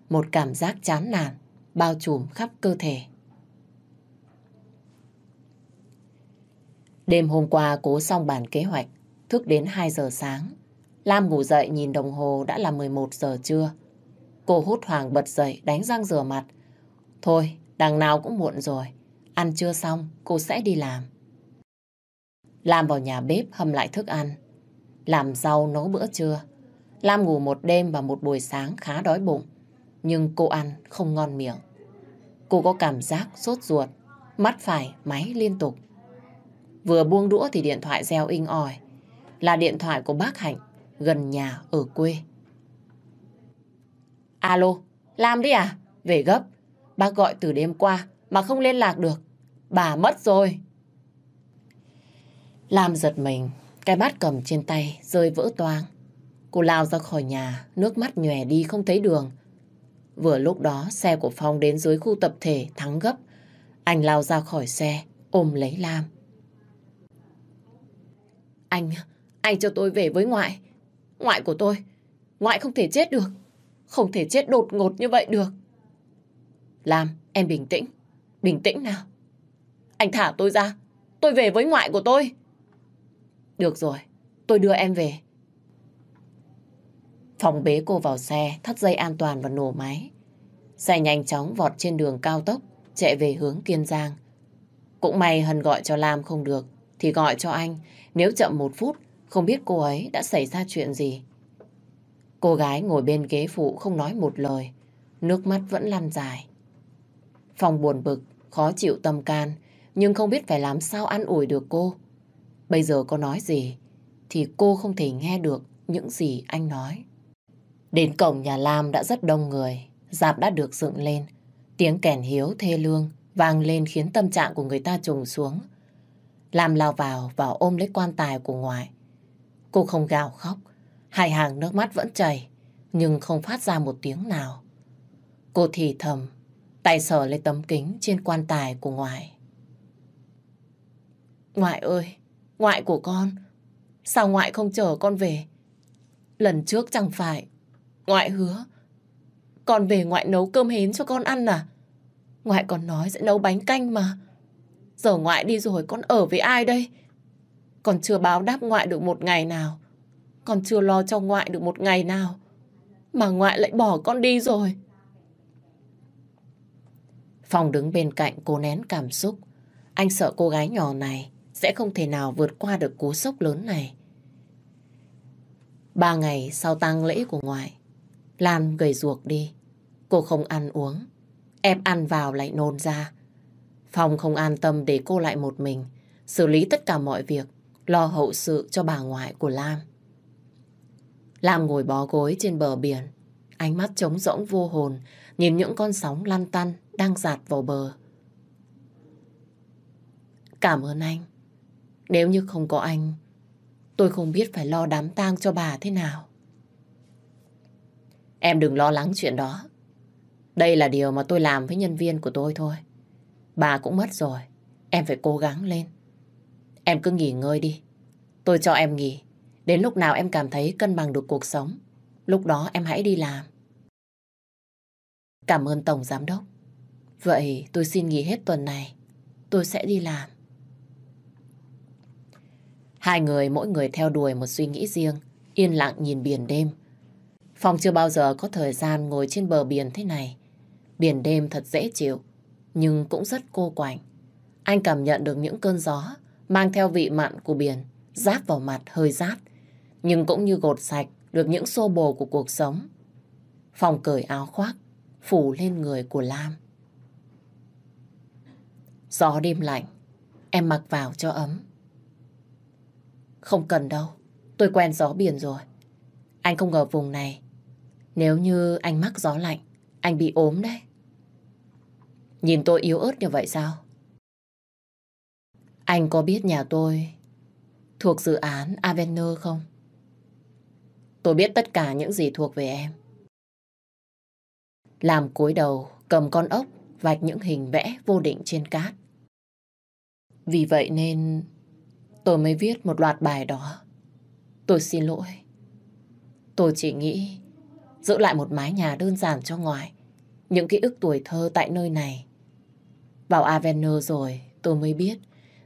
một cảm giác chán nản, bao trùm khắp cơ thể. Đêm hôm qua cố xong bản kế hoạch, thức đến 2 giờ sáng. Lam ngủ dậy nhìn đồng hồ đã là 11 giờ trưa. Cô hút hoàng bật dậy đánh răng rửa mặt. Thôi, đằng nào cũng muộn rồi. Ăn chưa xong, cô sẽ đi làm. Lam vào nhà bếp hâm lại thức ăn. Làm rau nấu bữa trưa. Lam ngủ một đêm và một buổi sáng khá đói bụng. Nhưng cô ăn không ngon miệng. Cô có cảm giác sốt ruột, mắt phải máy liên tục. Vừa buông đũa thì điện thoại reo inh ỏi. Là điện thoại của bác Hạnh, gần nhà ở quê. Alo, Lam đi à? Về gấp. Bác gọi từ đêm qua mà không liên lạc được. Bà mất rồi. Lam giật mình, cái bát cầm trên tay rơi vỡ toang. Cô lao ra khỏi nhà, nước mắt nhòe đi không thấy đường. Vừa lúc đó xe của Phong đến dưới khu tập thể thắng gấp. Anh lao ra khỏi xe, ôm lấy Lam. Anh, anh cho tôi về với ngoại. Ngoại của tôi, ngoại không thể chết được. Không thể chết đột ngột như vậy được. Lam, em bình tĩnh. Bình tĩnh nào. Anh thả tôi ra. Tôi về với ngoại của tôi. Được rồi, tôi đưa em về. Phòng bế cô vào xe, thắt dây an toàn và nổ máy. Xe nhanh chóng vọt trên đường cao tốc, chạy về hướng Kiên Giang. Cũng may Hân gọi cho Lam không được, thì gọi cho anh. Nếu chậm một phút, không biết cô ấy đã xảy ra chuyện gì. Cô gái ngồi bên ghế phụ không nói một lời, nước mắt vẫn lăn dài. Phòng buồn bực, khó chịu tâm can, nhưng không biết phải làm sao ăn ủi được cô. Bây giờ có nói gì, thì cô không thể nghe được những gì anh nói. Đến cổng nhà Lam đã rất đông người, dạp đã được dựng lên. Tiếng kèn hiếu thê lương vang lên khiến tâm trạng của người ta trùng xuống. Lam lao vào và ôm lấy quan tài của ngoại. Cô không gào khóc, hai hàng nước mắt vẫn chảy, nhưng không phát ra một tiếng nào. Cô thì thầm, tay sờ lấy tấm kính trên quan tài của ngoại. Ngoại ơi, ngoại của con, sao ngoại không chờ con về? Lần trước chẳng phải, ngoại hứa, con về ngoại nấu cơm hến cho con ăn à? Ngoại còn nói sẽ nấu bánh canh mà. Giờ ngoại đi rồi con ở với ai đây? Còn chưa báo đáp ngoại được một ngày nào. Con chưa lo cho ngoại được một ngày nào. Mà ngoại lại bỏ con đi rồi. Phong đứng bên cạnh cố nén cảm xúc. Anh sợ cô gái nhỏ này sẽ không thể nào vượt qua được cú sốc lớn này. Ba ngày sau tang lễ của ngoại, Lan gầy ruột đi. Cô không ăn uống. Em ăn vào lại nôn ra. Phong không an tâm để cô lại một mình, xử lý tất cả mọi việc, lo hậu sự cho bà ngoại của Lam. Lam ngồi bó gối trên bờ biển, ánh mắt trống rỗng vô hồn, nhìn những con sóng lăn tăn đang giạt vào bờ. Cảm ơn anh. Nếu như không có anh, tôi không biết phải lo đám tang cho bà thế nào. Em đừng lo lắng chuyện đó. Đây là điều mà tôi làm với nhân viên của tôi thôi. Bà cũng mất rồi. Em phải cố gắng lên. Em cứ nghỉ ngơi đi. Tôi cho em nghỉ. Đến lúc nào em cảm thấy cân bằng được cuộc sống, lúc đó em hãy đi làm. Cảm ơn Tổng Giám Đốc. Vậy tôi xin nghỉ hết tuần này. Tôi sẽ đi làm. Hai người mỗi người theo đuổi một suy nghĩ riêng, yên lặng nhìn biển đêm. Phong chưa bao giờ có thời gian ngồi trên bờ biển thế này. Biển đêm thật dễ chịu, nhưng cũng rất cô quạnh. Anh cảm nhận được những cơn gió mang theo vị mặn của biển, rát vào mặt hơi rát, nhưng cũng như gột sạch được những xô bồ của cuộc sống. Phong cởi áo khoác, phủ lên người của Lam. Gió đêm lạnh, em mặc vào cho ấm. Không cần đâu, tôi quen gió biển rồi. Anh không ngờ vùng này, nếu như anh mắc gió lạnh, anh bị ốm đấy. Nhìn tôi yếu ớt như vậy sao? Anh có biết nhà tôi thuộc dự án Avener không? Tôi biết tất cả những gì thuộc về em. Làm cúi đầu, cầm con ốc, vạch những hình vẽ vô định trên cát. Vì vậy nên tôi mới viết một loạt bài đó. Tôi xin lỗi. Tôi chỉ nghĩ giữ lại một mái nhà đơn giản cho ngoài. Những ký ức tuổi thơ tại nơi này. Vào Avener rồi tôi mới biết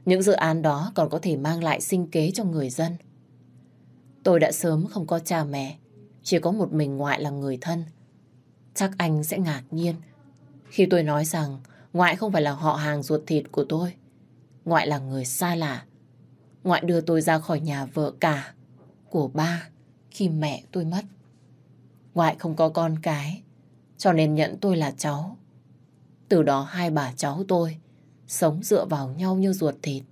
những dự án đó còn có thể mang lại sinh kế cho người dân. Tôi đã sớm không có cha mẹ, chỉ có một mình ngoại là người thân. Chắc anh sẽ ngạc nhiên khi tôi nói rằng ngoại không phải là họ hàng ruột thịt của tôi. Ngoại là người xa lạ. Ngoại đưa tôi ra khỏi nhà vợ cả của ba khi mẹ tôi mất. Ngoại không có con cái, cho nên nhận tôi là cháu. Từ đó hai bà cháu tôi sống dựa vào nhau như ruột thịt.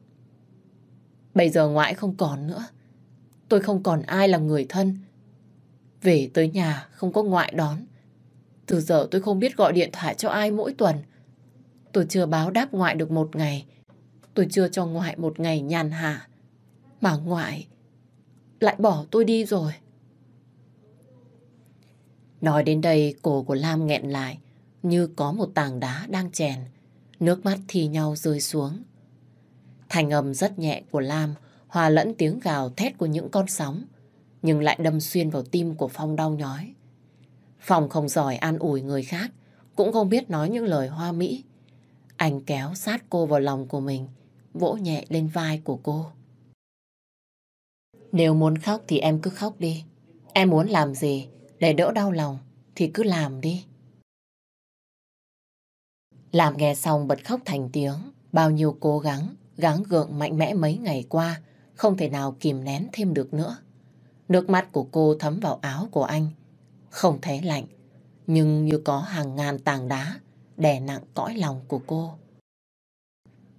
Bây giờ ngoại không còn nữa. Tôi không còn ai là người thân. Về tới nhà không có ngoại đón. Từ giờ tôi không biết gọi điện thoại cho ai mỗi tuần. Tôi chưa báo đáp ngoại được một ngày. Tôi chưa cho ngoại một ngày nhàn hạ. Mà ngoại lại bỏ tôi đi rồi. Nói đến đây, cổ của Lam nghẹn lại, như có một tảng đá đang chèn. Nước mắt thi nhau rơi xuống. Thành âm rất nhẹ của Lam hòa lẫn tiếng gào thét của những con sóng, nhưng lại đâm xuyên vào tim của Phong đau nhói. Phong không giỏi an ủi người khác, cũng không biết nói những lời hoa mỹ. Anh kéo sát cô vào lòng của mình vỗ nhẹ lên vai của cô. Nếu muốn khóc thì em cứ khóc đi. Em muốn làm gì để đỡ đau lòng thì cứ làm đi. Làm nghe xong bật khóc thành tiếng, bao nhiêu cố gắng, gắng gượng mạnh mẽ mấy ngày qua, không thể nào kìm nén thêm được nữa. Nước mắt của cô thấm vào áo của anh, không thấy lạnh, nhưng như có hàng ngàn tảng đá đè nặng cõi lòng của cô.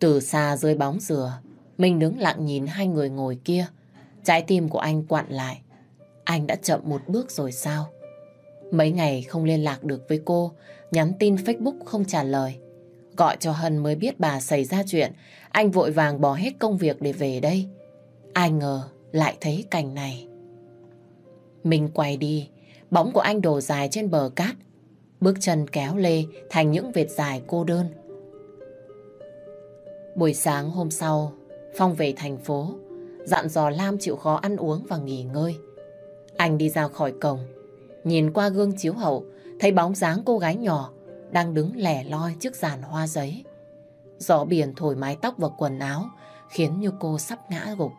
Từ xa dưới bóng dừa, mình đứng lặng nhìn hai người ngồi kia, trái tim của anh quặn lại. Anh đã chậm một bước rồi sao? Mấy ngày không liên lạc được với cô, nhắn tin Facebook không trả lời. Gọi cho Hân mới biết bà xảy ra chuyện, anh vội vàng bỏ hết công việc để về đây. Ai ngờ lại thấy cảnh này. Mình quay đi, bóng của anh đổ dài trên bờ cát, bước chân kéo lê thành những vệt dài cô đơn. Buổi sáng hôm sau, Phong về thành phố, dặn dò Lam chịu khó ăn uống và nghỉ ngơi. Anh đi ra khỏi cổng, nhìn qua gương chiếu hậu, thấy bóng dáng cô gái nhỏ đang đứng lẻ loi trước giàn hoa giấy. Gió biển thổi mái tóc và quần áo khiến như cô sắp ngã gục.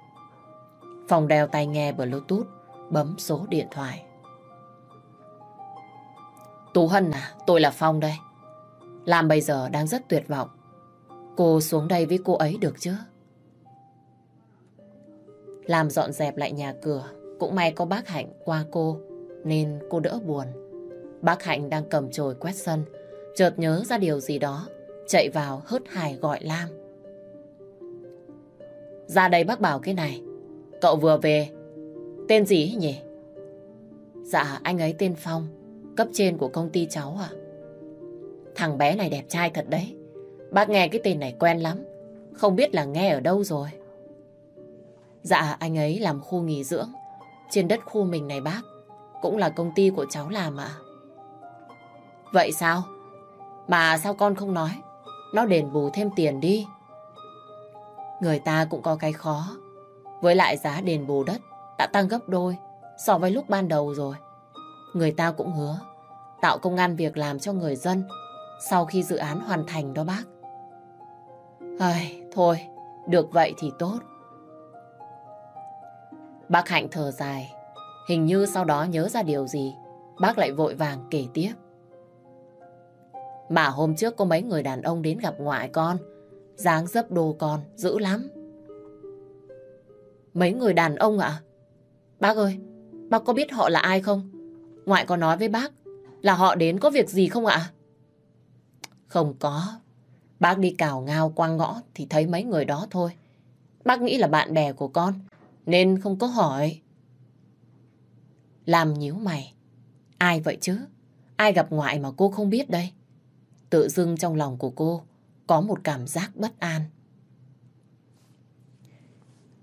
Phòng đeo tai nghe Bluetooth bấm số điện thoại. Tú Hân à, tôi là Phong đây. Lam bây giờ đang rất tuyệt vọng. Cô xuống đây với cô ấy được chứ? Làm dọn dẹp lại nhà cửa, cũng may có bác Hạnh qua cô, nên cô đỡ buồn. Bác Hạnh đang cầm chổi quét sân, chợt nhớ ra điều gì đó, chạy vào hớt hải gọi Lam. Ra đây bác bảo cái này, cậu vừa về, tên gì nhỉ? Dạ, anh ấy tên Phong, cấp trên của công ty cháu à? Thằng bé này đẹp trai thật đấy. Bác nghe cái tên này quen lắm, không biết là nghe ở đâu rồi. Dạ, anh ấy làm khu nghỉ dưỡng, trên đất khu mình này bác, cũng là công ty của cháu làm ạ. Vậy sao? Mà sao con không nói? Nó đền bù thêm tiền đi. Người ta cũng có cái khó. Với lại giá đền bù đất đã tăng gấp đôi so với lúc ban đầu rồi. Người ta cũng hứa tạo công an việc làm cho người dân sau khi dự án hoàn thành đó bác. Ai, thôi, được vậy thì tốt. Bác Hạnh thở dài, hình như sau đó nhớ ra điều gì, bác lại vội vàng kể tiếp. Mà hôm trước có mấy người đàn ông đến gặp ngoại con, dáng dấp đồ con, dữ lắm. Mấy người đàn ông ạ? Bác ơi, bác có biết họ là ai không? Ngoại có nói với bác là họ đến có việc gì không ạ? Không có. Bác đi cào ngao qua ngõ thì thấy mấy người đó thôi. Bác nghĩ là bạn bè của con, nên không có hỏi. Làm nhíu mày. Ai vậy chứ? Ai gặp ngoại mà cô không biết đây? Tự dưng trong lòng của cô có một cảm giác bất an.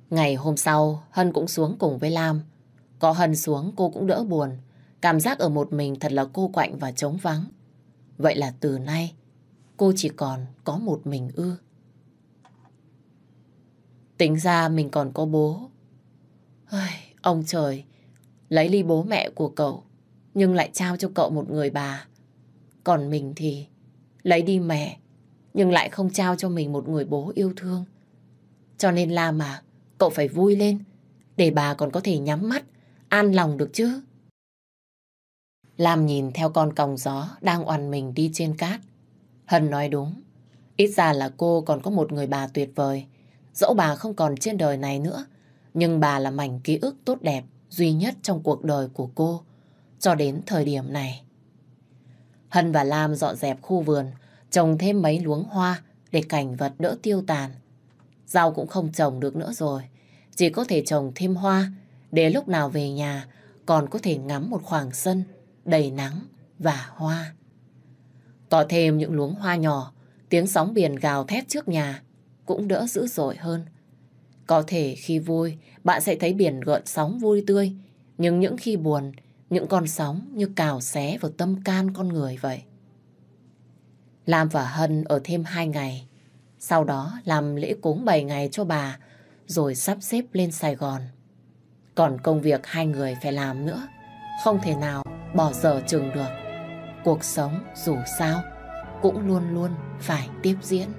Ngày hôm sau, Hân cũng xuống cùng với Lam. Có Hân xuống cô cũng đỡ buồn. Cảm giác ở một mình thật là cô quạnh và trống vắng. Vậy là từ nay, cô chỉ còn có một mình ư. Tính ra mình còn có bố. ôi ông trời, lấy ly bố mẹ của cậu, nhưng lại trao cho cậu một người bà. Còn mình thì lấy đi mẹ, nhưng lại không trao cho mình một người bố yêu thương. Cho nên là mà, cậu phải vui lên, để bà còn có thể nhắm mắt, an lòng được chứ. Lam nhìn theo con còng gió đang oằn mình đi trên cát. Hân nói đúng, ít ra là cô còn có một người bà tuyệt vời. Dẫu bà không còn trên đời này nữa, nhưng bà là mảnh ký ức tốt đẹp duy nhất trong cuộc đời của cô cho đến thời điểm này. Hân và Lam dọn dẹp khu vườn, trồng thêm mấy luống hoa để cảnh vật đỡ tiêu tàn. Rau cũng không trồng được nữa rồi, chỉ có thể trồng thêm hoa để lúc nào về nhà còn có thể ngắm một khoảng sân đầy nắng và hoa. Có thêm những luống hoa nhỏ, tiếng sóng biển gào thét trước nhà cũng đỡ dữ dội hơn. Có thể khi vui, bạn sẽ thấy biển gợn sóng vui tươi, nhưng những khi buồn, những con sóng như cào xé vào tâm can con người vậy. Lam và Hân ở thêm hai ngày. Sau đó làm lễ cúng 7 ngày cho bà, rồi sắp xếp lên Sài Gòn. Còn công việc hai người phải làm nữa, không thể nào bỏ giờ chừng được. Cuộc sống dù sao cũng luôn luôn phải tiếp diễn.